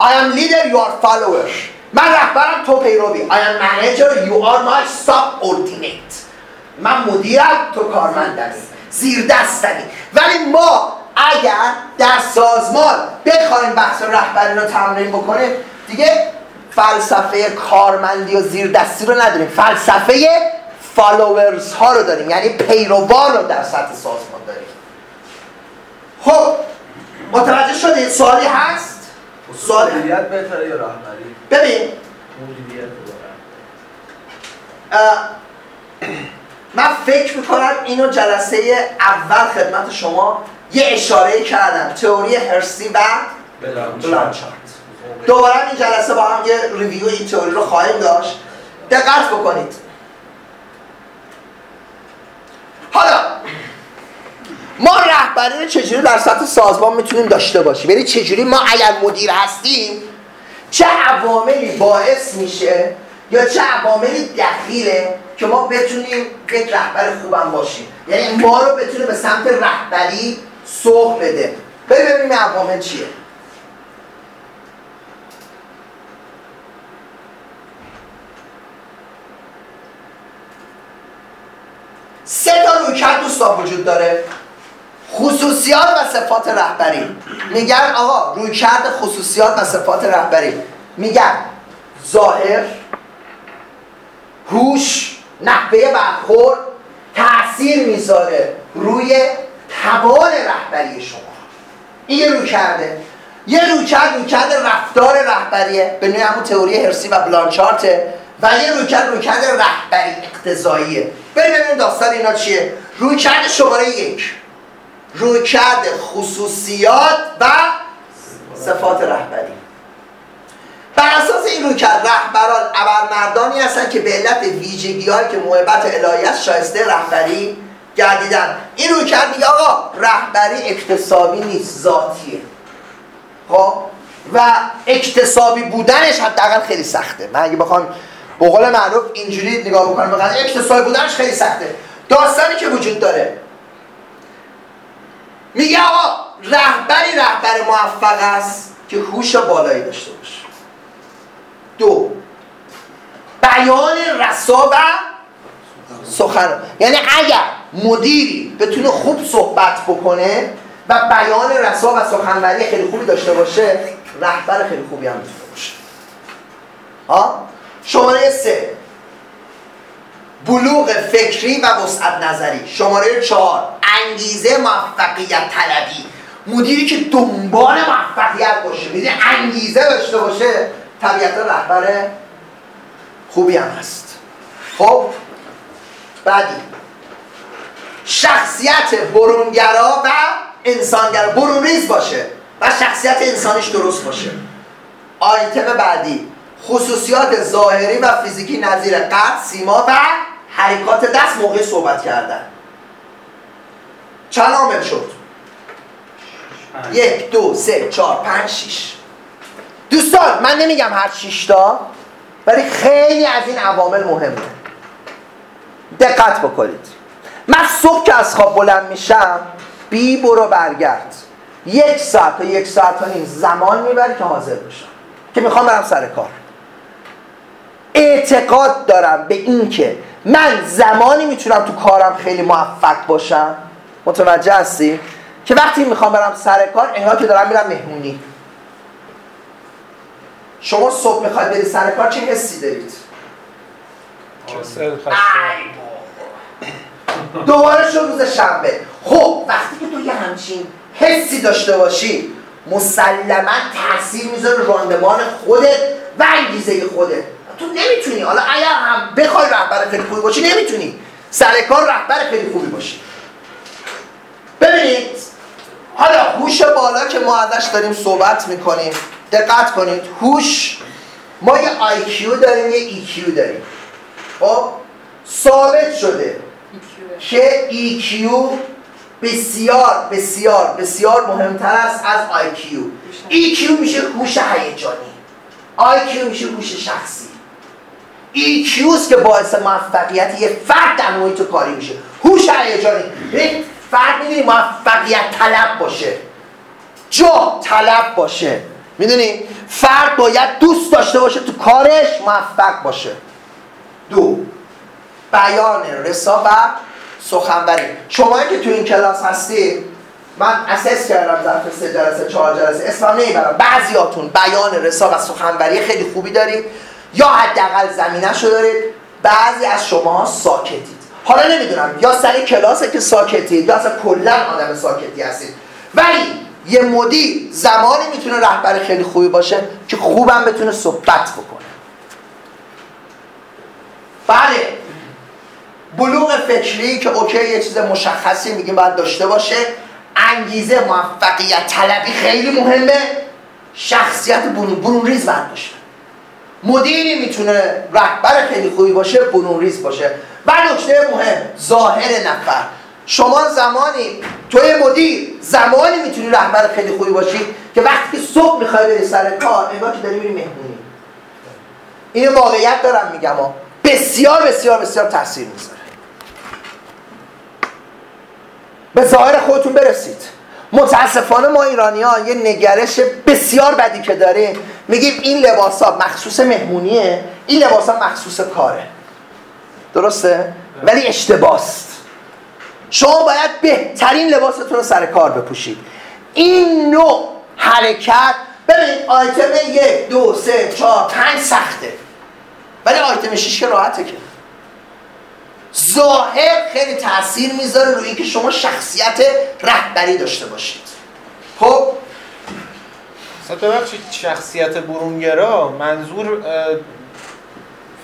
I am leader you are follower من رهبرم تو پیروی. I am manager you are my subordinate. من مدیرم تو کارمندمی. زیر دستمی ولی ما اگر در سازمان بخوایم بحث رهبری رو تمرین بکنیم دیگه فلسفه کارمندی و زیر دستی رو نداریم. فلسفه فالوورز ها رو داریم. یعنی پیروان رو در سطح سازمان داریم. خب متوجه شدید سوالی هست؟ سوال مدیریت بهتره یا رهبری؟ ببین. مدیریت من فکر می‌کنم اینو جلسه اول خدمت شما یه اشاره کردم. تئوری هرسی و بلانچارت دوباره این جلسه با هم یه ریویو این تئوری رو خواهیم داشت. دقت بکنید. حالا ما رهبری رو چجوری در سطح سازمان می‌تونیم داشته باشیم؟ یعنی چجوری ما اگر مدیر هستیم چه عواملی باعث میشه یا چه عواملی دخیله که ما بتونیم یک رهبر خوبم باشیم؟ یعنی ما رو بتونه به سمت رهبری سوق بده. ببینیم این عوامل چیه. سه تا رویکرد دوستان وجود داره. خصوصیات و صفات رهبری. میگن آقا رویکرد خصوصیات و صفات رهبری. میگن ظاهر هوش نحوه برخورد تاثیر می‌ذاره روی توان رهبری شما. این یه روی کرده یه روی کرد روی کرد رفتار رهبریه. به نوعی همون تئوری هرسی و بلانچارته و یه روی کرد روی کرد رهبری اقتضاییه. بریم ببینیم داستان اینا چیه. روی کرد شماره یک. روی کرد خصوصیات و صفات رهبری. بر اساس این روی کرد رهبران ابرمردانی هستند که به علت ویژگی که محبت الهی است شایسته رهبری گردیدن. این روی کرد میگه آقا رهبری اکتسابی نیست ذاتیه. خب؟ و اکتسابی بودنش حداقل خیلی سخته. من اگه بخوام به قول معروف اینجوری نگاه بکنم قضیه اکتسابی بودنش خیلی سخته. داستانی که وجود داره. میگه آقا رهبری رهبر موفق است که هوش بالایی داشته باشه. دو بیان رسا و سخن یعنی اگر مدیری بتونه خوب صحبت بکنه و بیان رسا و سخنوری خیلی خوبی داشته باشه رهبر خیلی خوبی هم می‌تونه باشه. ها شماره سه. بلوغ فکری و وسعت نظری. شماره چهار. انگیزه موفقیت طلبی. مدیری که دنبال موفقیت باشه می‌دونی انگیزه داشته باشه طبیعتا رهبر خوبی هم هست. خب؟ بعدی. شخصیت برونگرا و انسانگرا برونریز باشه و شخصیت انسانیش درست باشه. آیتم بعدی. خصوصیات ظاهری و فیزیکی نظیر قد، سیما و حرکات دست موقع صحبت کردن. چند عامل شد؟ یک دو سه چهار پنج شیش. دوستان من نمیگم هر شیشتا ولی خیلی از این عوامل مهمه. دقت بکنید. من صبح که از خواب بلند میشم بی برو برگرد. یک ساعت تا یک ساعت و نیم زمان می‌بری که حاضر بشم. که می‌خوام برم سر کار. اعتقاد دارم به این که من زمانی می‌تونم تو کارم خیلی موفق باشم. متوجه هستی؟ که وقتی می‌خوام برم سر کار انگار که دارم میرم مهمونی. شما صبح می‌خواید بری سر کار چه حسی دارید کسل خسته ای بابا. دوباره شد روز شنبه. خب وقتی که تو یه همچین حسی داشته باشی مسلما تاثیر می‌ذاره راندمان خودت و انگیزه خودت. تو نمی‌تونی. حالا اگر هم بخوای رهبر خیلی خوبی باشی نمی‌تونی. سر کار رهبر خیلی خوبی باشی. ببینید حالا هوش بالا که ما ازش داریم صحبت می‌کنیم دقت کنید. هوش ما یه IQ داریم یه EQ داریم. خب؟ ثابت شده. که EQ بسیار بسیار بسیار مهمتر است از IQ EQ میشه هوش هیجانی. IQ میشه هوش شخصی. EQ است که باعث موفقیت یه فرد در محیط کاری میشه. هوش هیجانی. فرد می‌دونی موفقیت طلب باشه. جا طلب باشه. می‌دونی؟ فرد باید دوست داشته باشه تو کارش موفق باشه. دو بیان رسا و سخنوری. شما که تو این کلاس هستی من اسس کردم ظرف سه جلسه چهار جلسه. اسمم نمی‌برم. بعضیاتون بیان رسا و سخنوری خیلی خوبی دارید یا حداقل زمینه شو دارید. بعضی از شما ساکتید. حالا نمی‌دونم یا سر کلاسه که ساکتید یا اصلا کلا آدم ساکتی هستید. ولی یه مدیر زمانی می‌تونه رهبر خیلی خوبی باشه که خوبم بتونه صحبت بکنه. بله. بلوغ فکری که اوکی یه چیز مشخصی میگیم باید داشته باشه. انگیزه موفقیت طلبی خیلی مهمه. شخصیت برون, برون ریز باید باشه. مدیری می‌تونه رهبر خیلی خوبی باشه برون ریز باشه. و نکته مهم ظاهر نفر. شما زمانی توی مدیر زمانی می‌تونی رهبر خیلی خوبی باشی که وقتی صبح می‌خوای بری سر کار انگار که داری میری مهمونی. اینو واقعیت دارم میگم. بسیار بسیار بسیار تاثیر می‌ذاره. به ظاهر خودتون برسید. متاسفانه ما ایرانی ها یه نگرش بسیار بدی که داریم. میگیم این لباس ها مخصوص مهمونیه این لباس ها مخصوص کاره. درسته؟ ولی اشتباست. شما باید بهترین لباستون رو سر کار بپوشید. این نوع حرکت ببین آیتم یک دو سه چهار پنج سخته. ولی آیتم شیش که راحته که. ظاهر خیلی تاثیر می‌ذاره روی اینکه شما شخصیت رهبری داشته باشید. خب؟ ببخشید شخصیت برونگرا منظور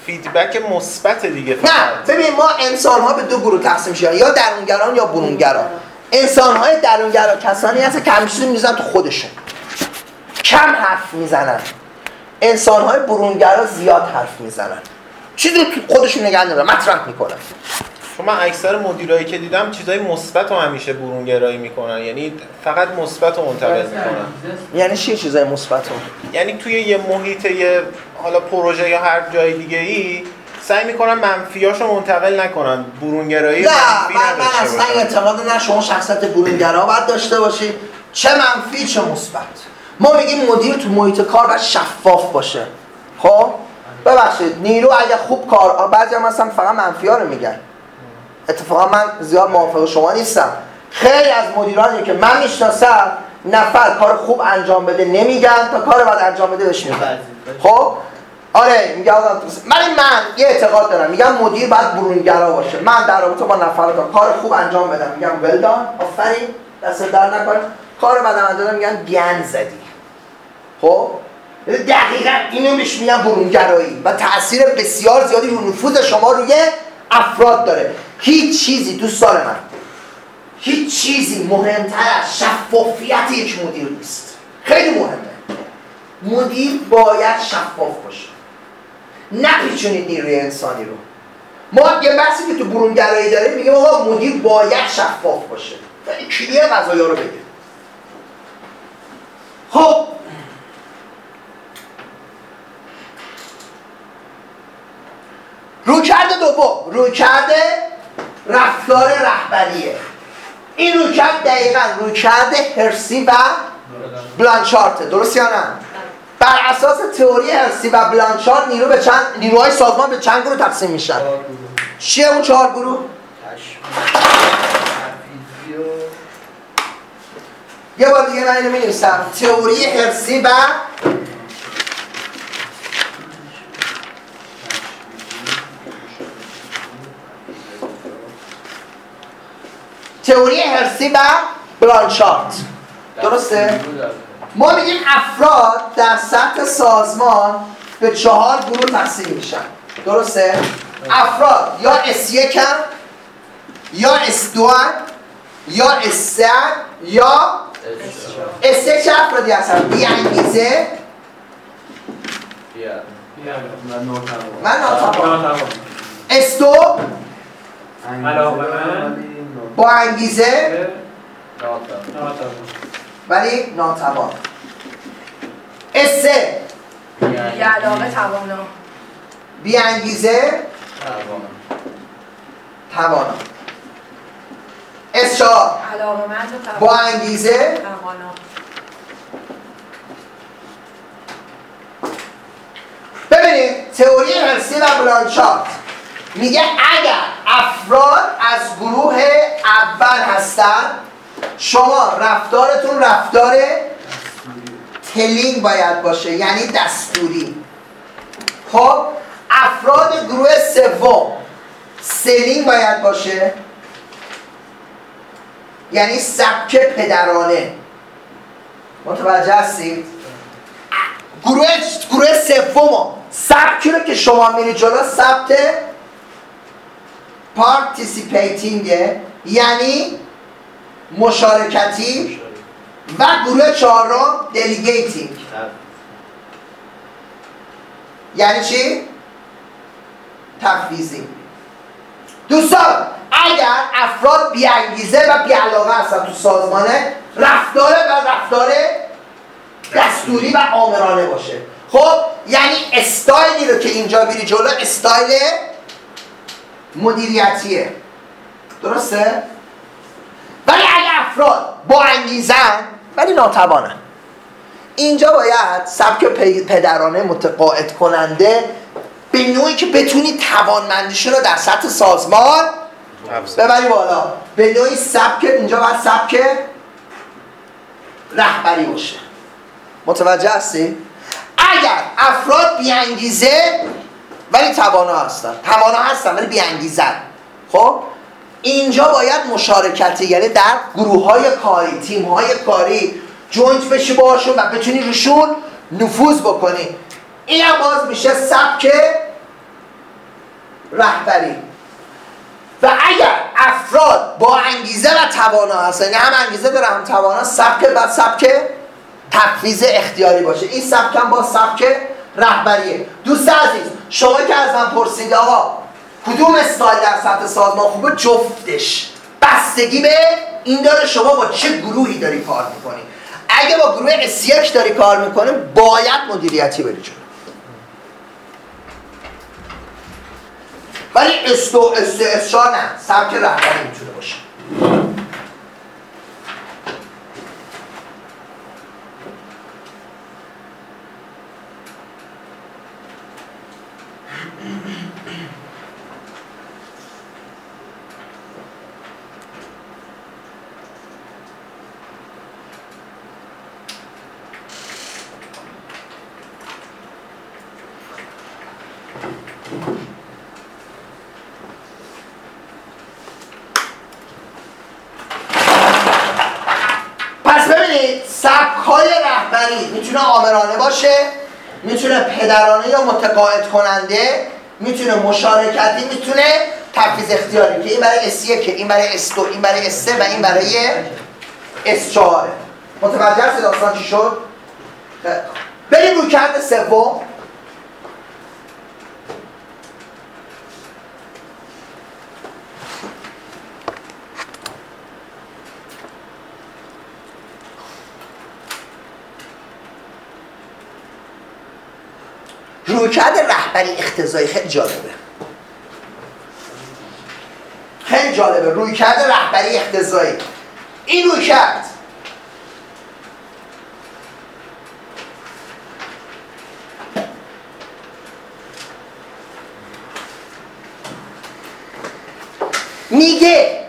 فیدبک مثبت دیگه نه فقط. ببین ما انسان ها به دو گروه تقسیم شدن یا درونگران یا برونگران. انسان های درونگرا کسانی هستن که همیشه می‌زنن تو خودشون. کم حرف می‌زنن. انسان های برونگرا زیاد حرف می‌زنن. چیزی تو خودشون نگه نمیدارن مطرح می‌کنن. چون من اکثر مدیرایی که دیدم چیزای مثبت رو همیشه برونگرایی می‌کنن. یعنی فقط مثبت رو منتقل می‌کنن. یعنی چی چیزای مثبت رو؟ یعنی توی یه محیط یه حالا پروژه یا هر جای دیگه ای سعی می‌کنن منفیاشو منتقل نکنن. برونگرایی نه منفی من, اصلا. اعتقاد نه شما شخصیت برونگرا باید داشته باشی. چه منفی چه مثبت. ما میگیم مدیر تو محیط کار باید شفاف باشه. خب؟ ببخشید نیرو اگه خوب کار بعضی هم اصلا فقط منفی ها رو میگن. اتفاقا من زیاد موافق شما نیستم. خیلی از مدیرانی که من می‌شناسم نفر کار خوب انجام بده نمیگن تا کار بعد انجام بده بهش میگن. خب؟ آره میگم آقا درست. من من یه اعتقاد دارم. میگم مدیر باید برونگرا باشه. من در رابطه با نفر کار کار خوب انجام بدم. میگم ولدان آفرین دست در نکن کار بعد انجام میگن گن زدی. خب؟ دقیقا اینو بهش میگم برونگرایی و تاثیر بسیار زیادی رو نفوذ شما روی افراد داره. هیچ چیزی دوستان من هیچ چیزی مهمتر از شفافیت یک مدیر نیست. خیلی مهمه. مدیر باید شفاف باشه. نپیچونید نیروی انسانی رو. ما یه بحثی که تو برونگرایی داریم میگیم آقا مدیر باید شفاف باشه. ولی کلیه قضایا رو بگه خب رویکرد دوم. رویکرد رفتار رهبریه. این رویکرد دقیقا رویکرد هرسی و بلانچارته درست یا نه؟ بر اساس تئوری هرسی و بلانچارت نیرو به چند نیروهای سازمان به چند گروه تقسیم میشن؟ چیه اون چهار گروه؟ یه بار دیگه من اینو می‌نویسم. تئوری هرسی و تئوری هرسی و بلانشارت درسته؟ ما میگیم افراد در سطح سازمان به چهار گروه تقسیم میشن درسته؟ افراد یا S1 هم، یا S2 هم، یا S3 هم، یا S1 چه افرادی هستن؟ بی انگیزه بیا بیا. من ناتوان ناتوان. S2 علاقه من. با انگیزه. ولی ناتوان. S3 یه علاقه توانا. بی انگیزه؟ توان توانا. S4 علاقه من و با انگیزه؟ توانا. ببینید تئوری هرسی و بلانشارت. میگه اگر افراد از گروه اول هستن شما رفتارتون رفتار telling باید باشه یعنی دستوری. خب افراد گروه سوم selling باید باشه. یعنی سبک پدرانه. متوجه هستید؟ گروه گروه سوم سبکی رو که شما میری جلو سبک participating ه یعنی مشارکتی و گروه چهارم delegating یعنی چی؟ تفویضی. دوستان اگر افراد بیانگیزه و بیعلاقه هستن تو سازمانه رفتار و رفتار دستوری و آمرانه باشه. خب یعنی استایلی رو که اینجا بیری جلو استایل مدیریتیه. درسته؟ ولی اگر افراد با انگیزن ولی ناتوانن. اینجا باید سبک پدرانه متقاعد کننده به نوعی که بتونی توانمندیشون رو در سطح سازمان ببری بالا. به نوعی سبک اینجا باید سبک رهبری باشه. متوجه هستی؟ اگر افراد بیانگیزه ولی توانا هستن. توانا هستن ولی بیانگیزن. خب؟ اینجا باید مشارکتی یعنی در گروه های کاری تیم های کاری جوینت بشی باشون و بتونی روشون نفوذ بکنی. این هم باز میشه سبک رهبری. و اگر افراد با انگیزه و توانا هستن یعنی هم انگیزه داره هم توانا سبک و سبک تفویض اختیاری باشه. این سبک هم با سبک رهبریه. دوست عزیز شما که از من پرسید آقا کدوم استایل در سطح سازمان خوبه؟ جفتش. بستگی به این داره شما با چه گروهی داری کار می‌کنی. اگه با گروه S داری کار می‌کنه باید مدیریتی بری جلو. ولی S two است S نه. سبک رهبری می‌تونه باشه پس ببینید سبک های رهبری می‌تونه آمرانه باشه می‌تونه پدرانه یا متقاعد کننده می‌تونه مشارکتی می‌تونه تفویض اختیاری که این برای S که این برای S این برای S و این برای S 4 متوجه هستید داستان چی شد؟ خوب. بریم رویکرد سوم. رویکرد رهبری اختزایی خیلی جالبه. خیلی جالبه. رویکرد رهبری اختزایی این رویکرد میگه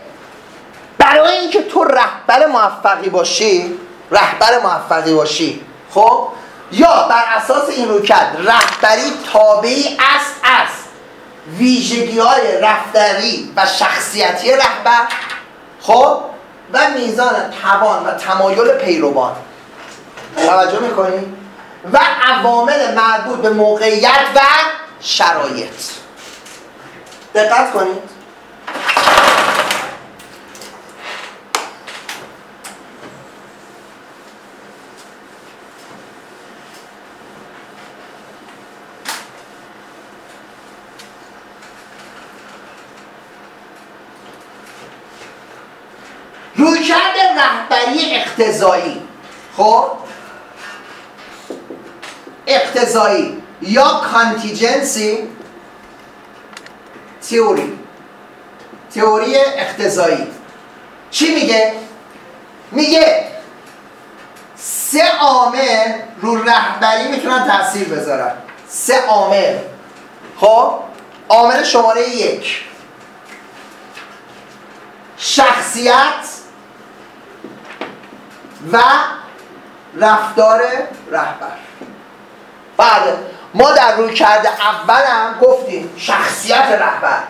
برای اینکه تو رهبر موفقی باشی رهبر موفقی باشی خب؟ یا بر اساس این رویکرد رهبری تابعی است از ویژگی های رفتاری و شخصیتی رهبر خب؟ و میزان توان و تمایل پیروان. توجه می‌کنید و عوامل مربوط به موقعیت و شرایط. دقت کنید. رویکرد رهبری اقتضایی. خب؟ اقتضایی. یا کانتیجنسی تئوری. تئوری اقتضایی. چی میگه؟ میگه سه عامل رو رهبری می‌تونن تاثیر بذارن. سه عامل. خب؟ عامل شماره یک. شخصیت و رفتار رهبر. بعد ما در روی کرده اول هم گفتیم شخصیت رهبر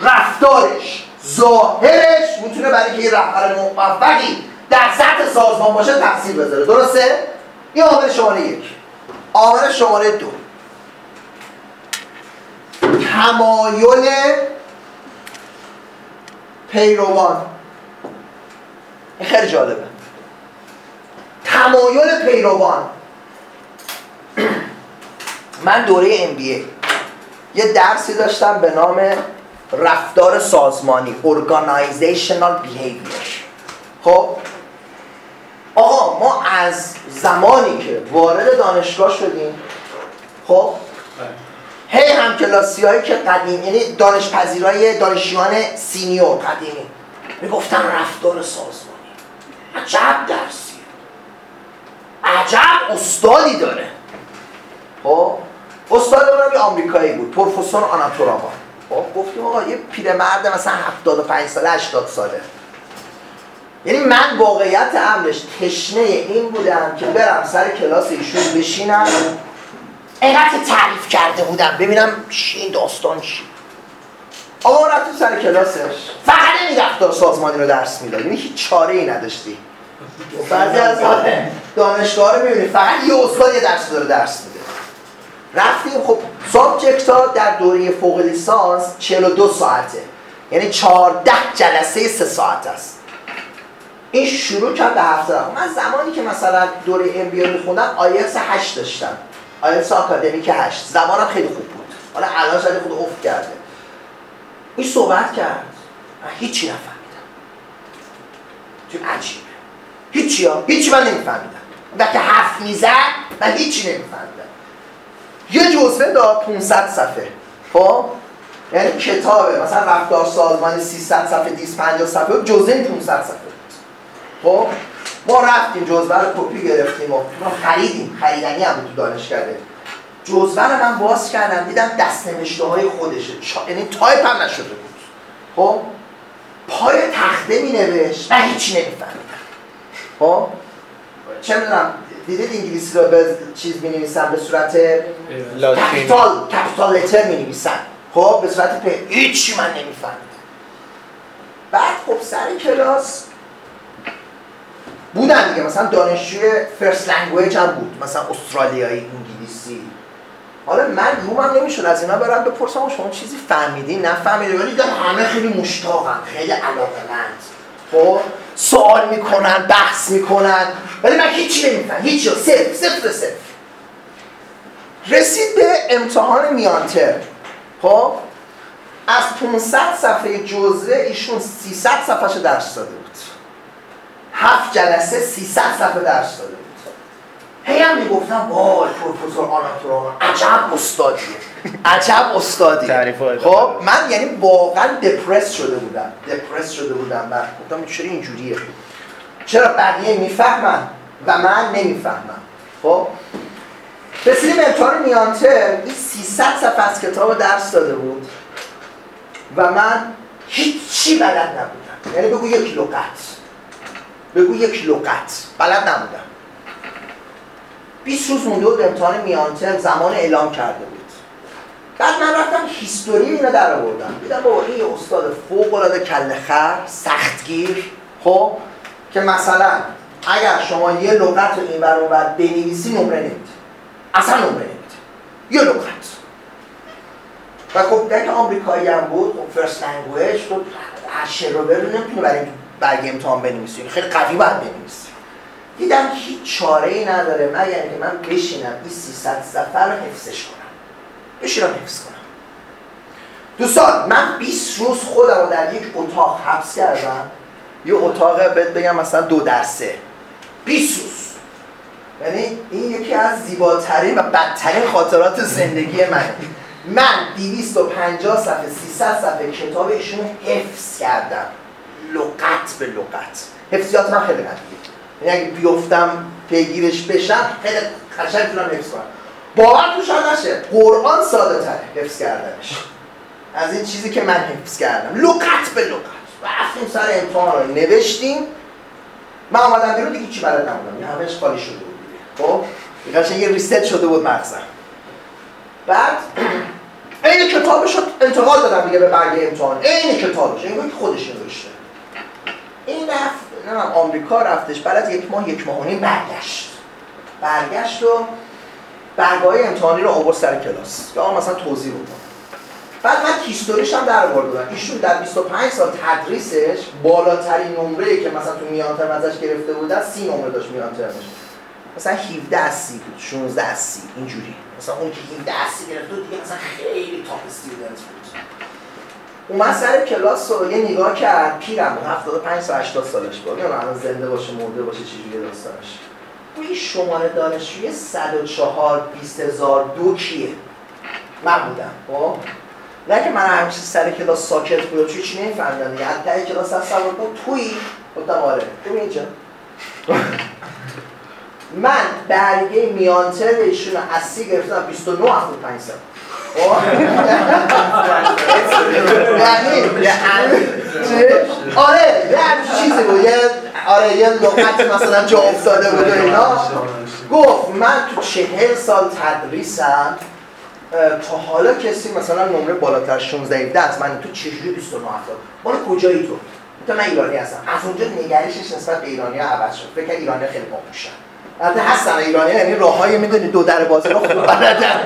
رفتارش ظاهرش می‌تونه برای که یه رهبر موفقی در سطح سازمان باشه تاثیر بذاره. درسته؟ این عامل شماره یک. عامل شماره دو. تمایل پیروان. خیلی جالبه. تمایل پیروان. من دوره MBA یه درسی داشتم به نام رفتار سازمانی Organizational Behavior. خب؟ آقا ما از زمانی که وارد دانشگاه شدیم خب؟ هی هم کلاسی هایی که قدیم یعنی دانشپذیرای دانشجویان سینیور قدیمی می‌گفتن رفتار سازمانی. عجب درسی عجب استادی داره. خب استاد من یه آمریکایی بود پروفسور آناتوراما. خب گفتیم آقا یه پیرمرد مثلا 75 ساله 80 ساله. یعنی من واقعیت امرش تشنه این بودم که برم سر کلاس ایشون بشینم. اینقدر تعریف کرده بودم ببینم چی این داستان چی. آقا رفتیم سر کلاسش. فقط این رفتار سازمانی رو درس می‌داد. یعنی هیچ چاره ای نداشتی. بعضی از دانشگاه رو می‌بینی فقط یه استاد یه درس داره درس میده. رفتیم خب subject ها در دوره فوق لیسانس 42 ساعته. یعنی 14 جلسه 3 ساعت است. این شروع کرد به هفته من زمانی که مثلا دوره MBA میخوندم آیلتس 8 داشتم. آیلتس آکادمیک 8 زمانم خیلی خوب بود. حالا الان شاید خود افت کرده. این صحبت کرد. من هیچی نفهمیدم. چون عجیبه هیچی ها هیچی من نمیفهمیدم. وقتی حرف می‌زد من هیچی نمیفهمیدم. یه جزوه داد 500 صفحه. خب؟ یعنی کتابه. مثلا رفتار سازمانی 300 صفحه 250 صفحه جزوه 500 صفحه خب؟ ما رفتیم جزوه رو کپی گرفتیم و ما خریدیم. خریدنی هم تو دانشکده جزوه رو من باز کردم دیدم دست نوشته های خودشه. یعنی تایپ هم نشده بود. خب؟ پای تخته می نوشت من هیچی نمیفهمیدم. خب چه می‌دونم دیدید انگلیسی رو به چیز می نویسن به صورت capital capital letter می نویسن خب به صورت پ هیچی من نمیفهمیدم بعد خب سر کلاس بودن دیگه. مثلا دانشجوی first language هم بود. مثلا استرالیایی انگلیسی. حالا من رومم نمی‌شد. از اینا برم بپرسم شما چیزی فهمیدین نفهمیدین ولی دیدم همه خیلی مشتاقن. خیلی علاقه‌مند. خب سوال می‌کنن بحث می‌کنن ولی من هیچی نمیفهمم هیچی صفر صفر صفر. رسید به امتحان میان‌ترم. خب از 500 صفحه جزوه ایشون 300 صفحه درس داده بود. هفت جلسه 300 صفحه درس داده هی هم می‌گفتم وای پروفسور آناتورامان عجب استادیه عجب استادی. خب من یعنی واقعا دپرس شده بودم. دپرس شده بودم. من گفتم چرا اینجوریه؟ چرا بقیه می‌فهمن و من نمی‌فهمم؟ خب رسیدیم امتحان میانتر این 300 صفحه از کتاب درس داده بود و من هیچی بلد نبودم. یعنی بگو یک لغت. بگو یک لغت. بلد نبودم. 20 روز مونده بود امتحان میانتر زمان اعلام کرده بود. بعد من رفتم هیستوری اینو در آوردم. دیدم بابا این استاد فوق العاده کله خر سختگیر. خب؟ که مثلا اگر شما یه لغت رو این ور اونور بنویسی نمره نمیده اصلا نمره نمیده یه لغت. و خب که آمریکایی هم بود خب first language تو هر شر و ور رو نمی‌تونه برای برگه امتحان بنویسی. خیلی قوی باید بنویسی. دیدم هیچ چاره ای نداره مگر اینکه من بشینم این 300 صفحه رو حفظش کنم. بشینم حفظ کنم. دوستان من 20 روز خودم رو در یک اتاق حبس کردم. یه اتاق بهت بگم مثلا دو در سه. 20 روز. یعنی این یکی از زیباترین و بدترین خاطرات زندگی من. من 250 صفحه 300 صفحه کتاب ایشون حفظ کردم. لغت به لغت. حفظیات من خیلی قویه یعنی اگه بیفتم پیگیرش بشم خیلی قشنگ می‌تونم حفظ کنم. باور توش نشه. قرآن ساده تره حفظ کردنش. از این چیزی که من حفظ کردم. لغت به لغت. رفتیم سر امتحان رو. نوشتیم. من آمدم بیرون دیگه چی بلد نبودم. یه همش خالی شده بود دیگه. خب؟ دیگه یه ریست شده بود مغزم. بعد این کتابش رو انتقال دادم دیگه به برگه امتحان. این کتابش. این خودش نوشته. این رفت نمی‌دونم آمریکا رفتش بعد از یک ماه یک ماه و نیم برگشت. برگشت و برگاه امتحانی رو آورد سر کلاس که آقا مثلا توضیح بکن بعد من هیستوریش هم در آورده بودم. ایشون در 25 سال تدریسش بالاترین نمره که مثلا تو میان ترم ازش گرفته بودن 30 نمره داشت میان ترمش. مثلا 17 از 30 بود 16 از 30 اینجوری. مثلا اون که 17 از 30 گرفته بود دیگه مثلا خیلی تاپ استودنت بود. اومد سر کلاس رو یه نگاه کرد پیرم بود 75 سال 80 سالش بود. نمی‌دونم الان زنده باشه مرده باشه چجوری داستانش. این شماره دانشجوی 104 20002 کیه؟ من بودم خب؟ نه که من همیشه سر کلاس ساکت بودم چون چی نمیفهمیدم دیگه. ته کلاس از سوار بود توی؟ گفتم آره. تو اینجا. من برگه میانتر ایشون از سی گرفتم 29 75 سال؟ یعنی چه؟ آره یه چیزی بود. یه آره یه لغت مثلا جا افتاده بود اینا. گفت من تو چهل سال تدریسم تا حالا کسی مثلا نمره بالاتر 16 17 از من تو چجوری 29 افتاد مال کجایی تو؟ تو من ایرانی هستم. از اونجا نگرشش نسبت به ایرانی ها عوض شد. فکر ایرانی خیلی باهوشن البته هستن ایرانی یعنی راههای می‌دونی دو در بازی رو خوب بلدن.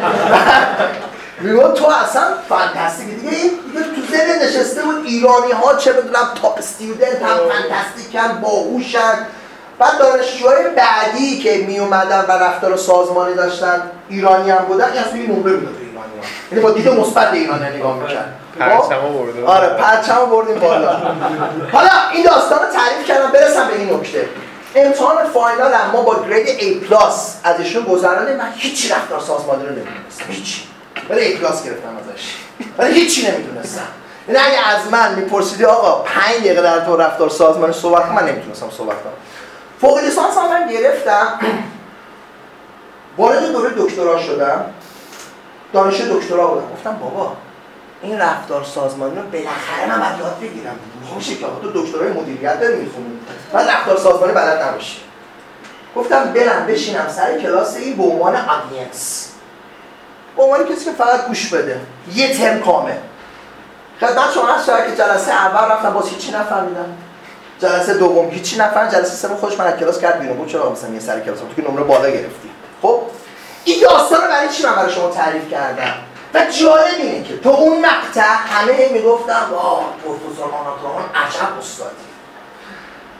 میگم تو اصلا fantastic دیگه. این دیگه تو ذهن نشسته بود ایرانی ها چه بدونم top student هم fantastic ن باهوشن. بعد دانشجوهای بعدی که می اومدن و رفتار سازمانی داشتن ایرانی هم بودن این اصلا یه نمره به ایرانی ها. یعنی با دید مثبت ایرانی نگاه می‌کرد. پرچمو برده آره پرچمو بردیم بالا. حالا این داستان رو تعریف کردم برسم به این نکته. امتحان final هم ما با grade A plus از ایشون گذراندیم. من هیچی رفتار سازمانی رو نمی‌دونستم. هیچی. ولی A پلاس گرفتم ازش. ولی هیچی نمی‌دونستم. یعنی اگه از من میپرسیدی آقا 5 دقیقه در تو رفتار سازمانی صحبت من نمی‌تونستم صحبت کنم. فوق لیسانس هم من گرفتم. وارد دوره دکترا شدم. دانشجو دکترا بودم. گفتم بابا این رفتار سازمانی رو بالاخره من باید یاد بگیرم. میشه که آقا تو دکترای مدیریت داری می‌خونی بعد رفتار سازمانی بلد نباشی. گفتم برم بشینم سر کلاس این به عنوان آدینس به عنوان کسی که فقط گوش بده یه ترم کامل خدمت شما هست که جلسه اول رفتم باز هیچی نفهمیدم. جلسه دوم هیچی نفهمید جلسه سوم خودش من کلاس کرد بیرون. بود چرا مثلا یه سر کلاس؟ تو که نمره بالا گرفتی. خب؟ این داستان رو برای چی من برای شما تعریف کردم؟ و جالب اینه که تو اون مقطع همه می‌گفتن واه پروفسور آناتومان عجب استادی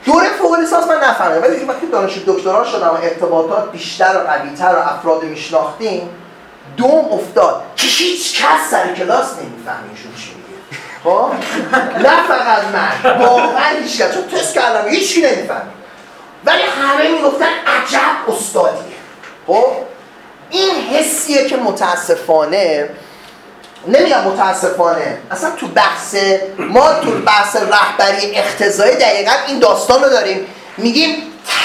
دوره فوق لیسانس من نفهمیدم. ولی وقتی دانشجو دکترا شدم و ارتباطات بیشتر و قویتر و افراد میشناختیم دوم افتاد. که هیچ کس سر کلاس نمی‌فهمه ایشون چی میگه. خب؟ نه فقط من. واقعا هیچ کس. چون تست کردم هیچی نمی‌فهمه. ولی همه می‌گفتن عجب استادیه. خب؟ این حسیه که متاسفانه نمیگم متاسفانه اصلا تو بحث ما تو بحث رهبری اقتضایی دقیقا این داستان رو داریم. میگیم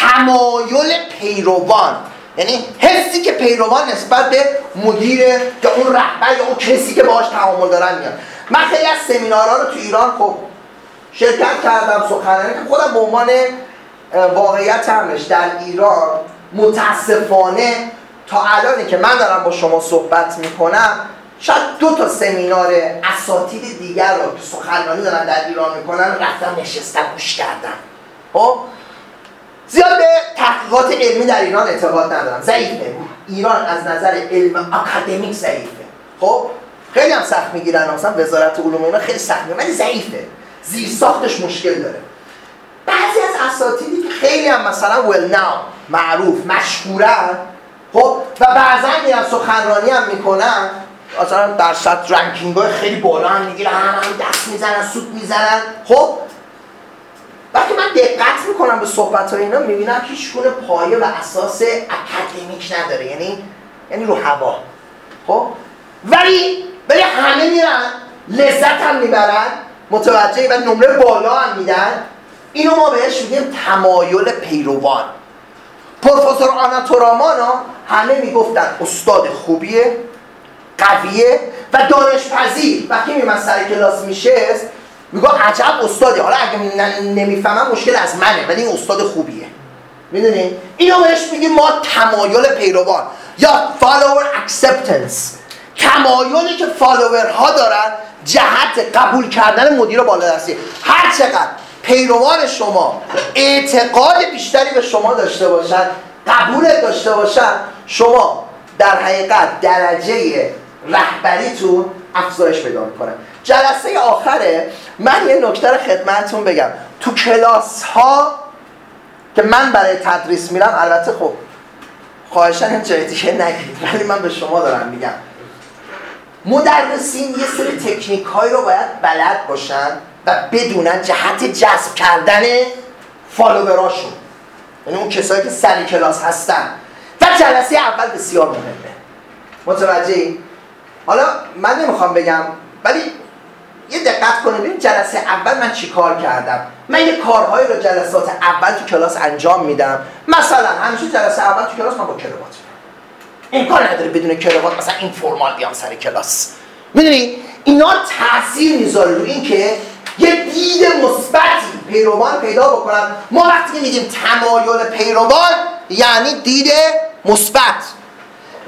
تمایل پیروان. یعنی حسی که پیروان نسبت به مدیر یا اون رهبر یا اون کسی که باهاش تعامل دارن میاد. من خیلی از سمینارها رو تو ایران خب شرکت کردم سخنرانی که خودم به عنوان واقعیت همش در ایران متاسفانه تا الانی که من دارم با شما صحبت می‌کنم شاید دو تا سمینار اساتید دیگر رو که سخنرانی دارن در ایران می‌کنن رفتم نشستم گوش کردم. خب؟ زیاد به تحقیقات علمی در ایران اعتقاد ندارم. ضعیفه. ایران از نظر علم اکادمیک ضعیفه. خب؟ خیلی هم سخت می‌گیرن. مثلا وزارت علوم اینا خیلی سخت می‌گیرن ولی ضعیفه. زیر ساختش مشکل داره. بعضی از اساتیدی که خیلی هم مثلا ول ناو معروف مشهورن خب؟ و بعضا میرن سخنرانی هم می‌کنن. مثلا در سطح رنکینگ های خیلی بالا هم می‌گیرن. هم, دست می‌زنن سود می‌زنن خب؟ وقتی من دقت می‌کنم به صحبت های اینا می‌بینم هیچ گونه پایه و اساس اکادمیک نداره. یعنی یعنی رو هوا. خب؟ ولی ولی همه میرن لذت هم می‌برن متوجه و نمره بالا هم میدن. اینو ما بهش میگیم تمایل پیروان. پروفسور آنا تورامانا همه می‌گفتن استاد خوبیه قویه و دانشپذیر. وقتی می من سر کلاس میشست میگو عجب استادی. حالا اگه نمی‌فهمم مشکل از منه ولی این استاد خوبیه. می‌دونی؟ اینو بهش میگیم ما تمایل پیروان یا follower acceptance. تمایلی که فالوورها دارن جهت قبول کردن مدیر بالادستی. هر چقدر پیروان شما اعتقاد بیشتری به شما داشته باشن قبول داشته باشن شما در حقیقت درجه رهبریتون افزایش پیدا می‌کنه. جلسه آخره من یه نکته رو بگم. تو کلاس ها که من برای تدریس میرم البته خب خواهشان این دیگه نگید ولی من به شما دارم میگم. مدرسین یه سری تکنیک هایی رو باید بلد باشن و بدونن جهت جذب کردن فالووراشون. یعنی اون کسایی که سر کلاس هستن. و جلسه اول بسیار مهمه. متوجه حالا من نمی‌خوام بگم ولی دقت کنید ببین جلسه اول من چی کار کردم؟ من یه کارهایی رو جلسات اول تو کلاس انجام میدم. مثلا همیشه جلسه اول تو کلاس من با کروات امکان نداره بدون کروات مثلا این فرمال بیام سر کلاس. می‌دونی؟ اینا تاثیر می‌ذاره رو اینکه یه دید مثبتی پیروان پیدا بکنن ما وقتی میگیم تمایل پیروان یعنی دید مثبت.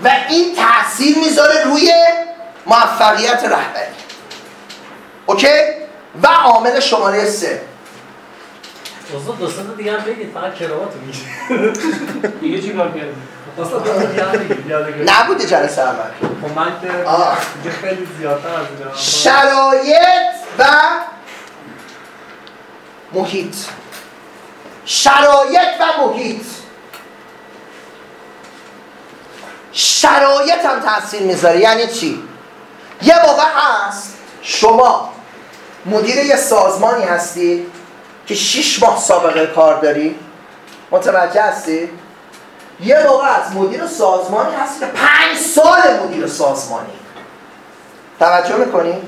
و این تاثیر می‌ذاره روی موفقیت رهبری. اوکی؟ و عامل شماره سه. استاد دو سه دیگه هم بگید فقط کراوات میگید. دیگه چی کار کردیم استاد دو تا دیگه هم بگید نبوده جلسه اول. خب من که آه. اینجا خیلی زیادتر از اینا. شرایط و محیط. شرایط و محیط. شرایط هم تاثیر می‌ذاره. یعنی چی؟ یه موقع هست شما مدیر یه سازمانی هستی که شیش ماه سابقه کار داری؟ متوجه هستی؟ یه موقع از مدیر سازمانی هستی که پنج سال مدیر سازمانی. توجه می‌کنی؟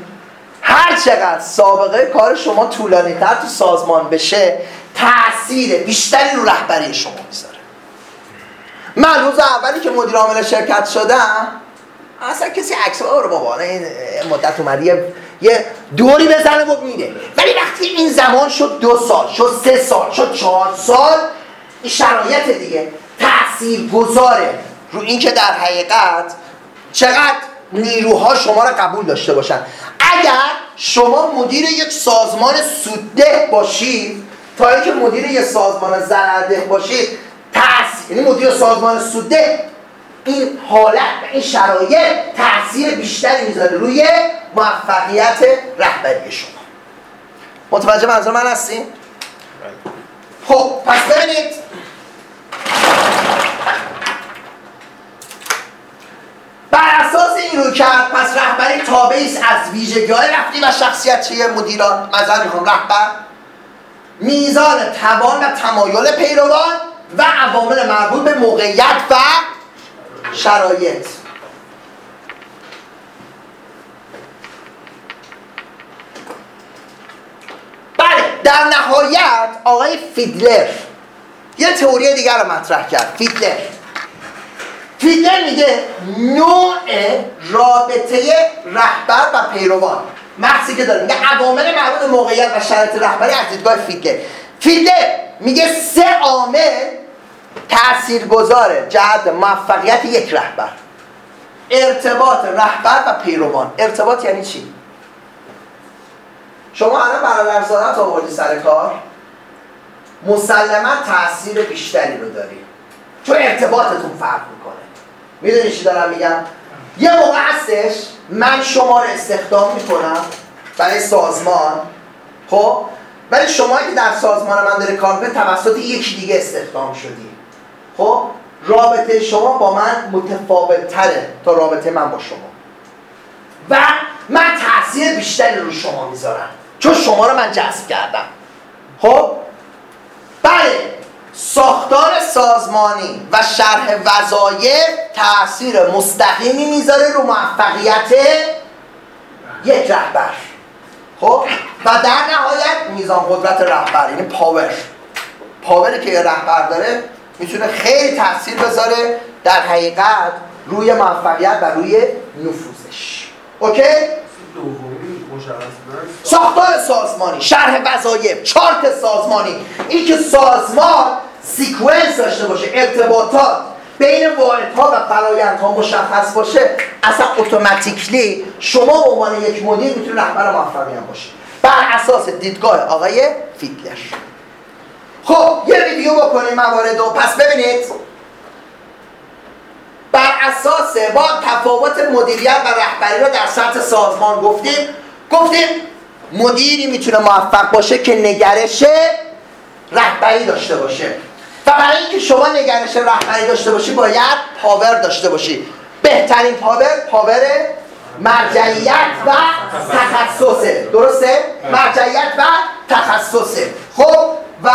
هر چقدر سابقه کار شما طولانی تر تو سازمان بشه تاثیر بیشتری رو رهبری شما می‌ذاره. من روز اولی که مدیر عامل شرکت شدم اصلا کسی عکس رو بابا نه این مدت اومد یه دوری بزنه و میره ولی وقتی این زمان شد دو سال شد سه سال شد چهار سال این شرایط دیگه تأثیر گذاره رو اینکه در حقیقت چقدر نیروها شما را قبول داشته باشن. اگر شما مدیر یک سازمان سودده باشید تا اینکه مدیر یک سازمان ضررده باشید تأثیر یعنی مدیر سازمان سودده این حالت و این شرایط تاثیر بیشتری می‌ذاره روی موفقیت رهبری شما. متوجه منظور من هستین؟ خب پس ببینید. بر اساس این رو کرد پس رهبری تابعی است از ویژگی های رفتی و شخصیتی مدیران. مذر می‌خوام رهبر. میزان توان و تمایل پیروان و عوامل مربوط به موقعیت و شرایط. بله در نهایت آقای فیدلر یه تئوری دیگر رو مطرح کرد. فیدلر. فیدلر میگه نوع رابطه رهبر و پیروان. بحثی که داره. میگه عوامل مربوط موقعیت و شرایط رهبری از دیدگاه فیدلر. فیدلر میگه سه عامل تأثیر گذاره جهت موفقیت یک رهبر. ارتباط رهبر و پیروان. ارتباط یعنی چی؟ شما الان برادرزادت آوردی سر کار مسلما تاثیر بیشتری رو داری. چون ارتباطتون فرق می‌کنه. می‌دونی چی دارم میگم؟ یه موقع هستش من شما رو استخدام می‌کنم برای سازمان. خب؟ ولی شما که در سازمان من داره کار توسط یکی دیگه استخدام شدی. خب رابطه شما با من متفاوت تره تا رابطه من با شما. و من تاثیر بیشتری رو شما می‌ذارم. چون شما رو من جذب کردم. خب؟ بله ساختار سازمانی و شرح وظایف تاثیر مستقیمی می‌ذاره رو موفقیت یک رهبر. خب؟ و در نهایت میزان قدرت رهبر یعنی پاور. پاوری که یه رهبر داره می‌تونه خیلی تاثیر بذاره در حقیقت روی موفقیت و روی نفوذش. Okay؟ ساختار سازمانی شرح وظایف چارت سازمانی. این که سازمان sequence داشته باشه ارتباطات بین واحدها و فرایندها مشخص باشه اصلا automatically شما به عنوان یک مدیر می‌تونید رهبر موفقی هم باشید بر اساس دیدگاه آقای فیدلر. خب یه ویدیو بکنیم موارد و پس ببینید بر اساس با تفاوت مدیریت و رهبری رو در سطح سازمان گفتیم. گفتیم مدیری می‌تونه موفق باشه که نگرش رهبری داشته باشه. و برای اینکه شما نگرش رهبری داشته باشی باید power داشته باشی. بهترین power power مرجعیت و تخصصه. درسته؟ مرجعیت و تخصصه. خب؟ و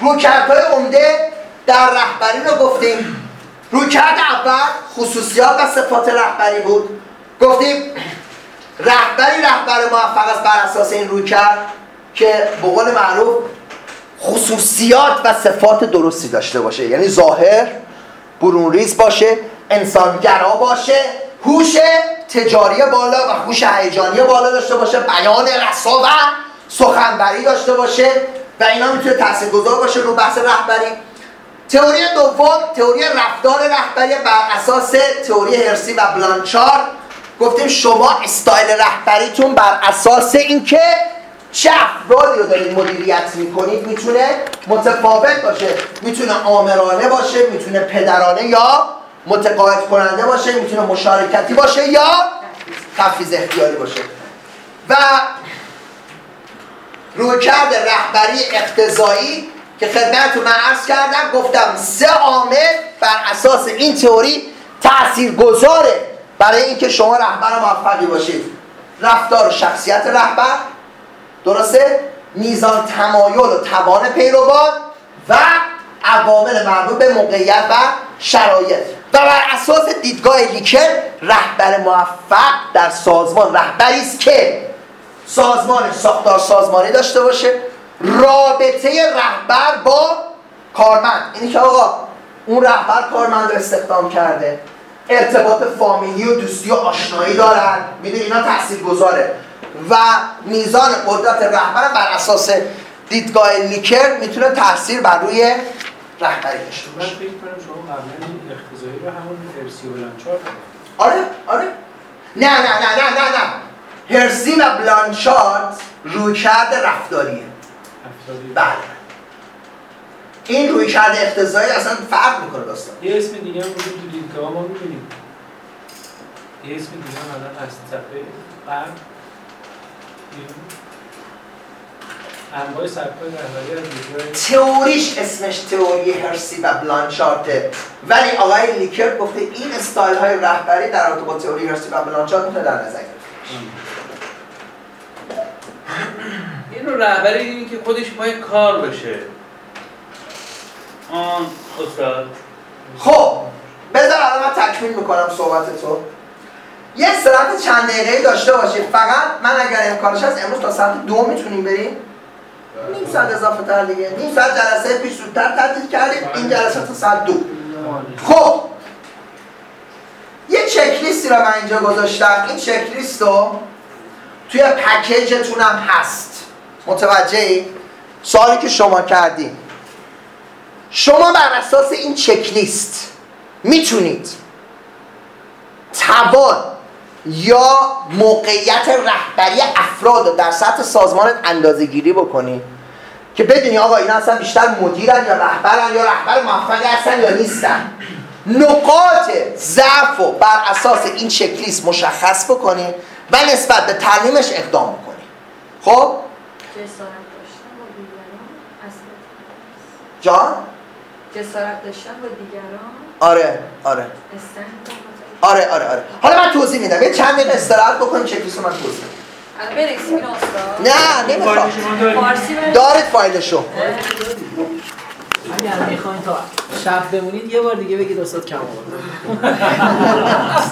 رویکردهای عمده در رهبری رو گفتیم. رویکرد اول خصوصیات و صفات رهبری بود. گفتیم رهبری رهبر موفق است بر اساس این رویکرد که به قول معروف خصوصیات و صفات درستی داشته باشه. یعنی ظاهر برونریز باشه انسانگرا باشه هوش تجاری بالا و هوش هیجانی بالا داشته باشه بیان رسا و سخنوری داشته باشه. و اینا می‌تونه تاثیرگذار باشه رو بحث رهبری. تئوری دوم تئوری رفتار رهبری بر اساس تئوری هرسی و بلانچار گفتیم شما استایل رهبریتون بر اساس اینکه چه افرادی رو دارید مدیریت می‌کنید می‌تونه متفاوت باشه می‌تونه آمرانه باشه می‌تونه پدرانه یا متقاعد کننده باشه می‌تونه مشارکتی باشه یا تفیز اختیاری باشه. و رویکرد رهبری اقتضایی که خدمتتون من عرض کردم گفتم سه عامل بر اساس این تئوری تأثیر گذاره برای اینکه شما رهبر موفقی باشید رفتار و شخصیت رهبر درسته؟ میزان تمایل و توان پیروان و عوامل مربوط به موقعیت و شرایط و بر اساس دیدگاه لیکر رهبر موفق در سازمان رهبری است که سازمان ساختار سازمانی داشته باشه. رابطه رهبر با کارمند. اینی که آقا اون رهبر کارمند رو استخدام کرده. ارتباط فامیلی و دوستی و آشنایی دارن. می‌دونی اینا تاثیر گذاره و میزان قدرت رهبر بر اساس دیدگاه لیکر می‌تونه تاثیر بر روی رهبری داشته من باشه. فکر کنم شما قبلا رو همون ارسی آره آره. نه نه نه نه نه نه. هرسی و بلانشارد رویکرد رفتاریه. افتادی بله. این رویکرد اقتضایی اصلا فرق می‌کنه داستان. یه اسم دیگه هم وجود تو دیدگاه ما می‌بینیم. یه اسم دیگه هم الان هست صفحه قبل انواع رهبری از تئوریش اسمش تئوری هرسی و بلانشارته. ولی آقای لیکر گفته این استایل های رهبری در رابطه با تئوری هرسی و بلانشارت می‌تونه در نظر گرفته این رو رهبری دیدیم که خودش پای کار بشه. آن استاد. خب بذار الان من تکمیل می‌کنم صحبت تو یه استراحت چند دقیقه داشته باشید فقط من اگر امکانش هست امروز تا ساعت دو می‌تونیم بریم. نیم ساعت اضافه تر دیگه. نیم ساعت جلسه پیش زودتر تعطیل کردیم. این جلسه تا ساعت دو. خب. یه چک لیستی رو من اینجا گذاشتم. این چک لیست رو توی پکیجتون هم هست. متوجهی؟ سوالی که شما کردیم شما بر اساس این چک لیست می‌تونید توان یا موقعیت رهبری افراد در سطح سازمان اندازه گیری بکنید که بدونی آقا اینا اصلا بیشتر مدیرن یا رهبرن یا رهبر موفقی هستن یا نیستن. نقاط ضعف رو بر اساس این چک لیست مشخص بکنید و نسبت به تعلیمش اقدام بکنید خب؟ جسارت داشتن با دیگران اصلا جان؟ جسارت داشتن با دیگران آره آره. آره آره آره. حالا من توضیح میدم. یه چند دقیقه استراحت بکنید چک لیست رو من توضیح نه نمی‌خوام. دارید؟ فایلشو اگر می‌خواین تا شب بمونید یه بار دیگه بگید استاد کم آورد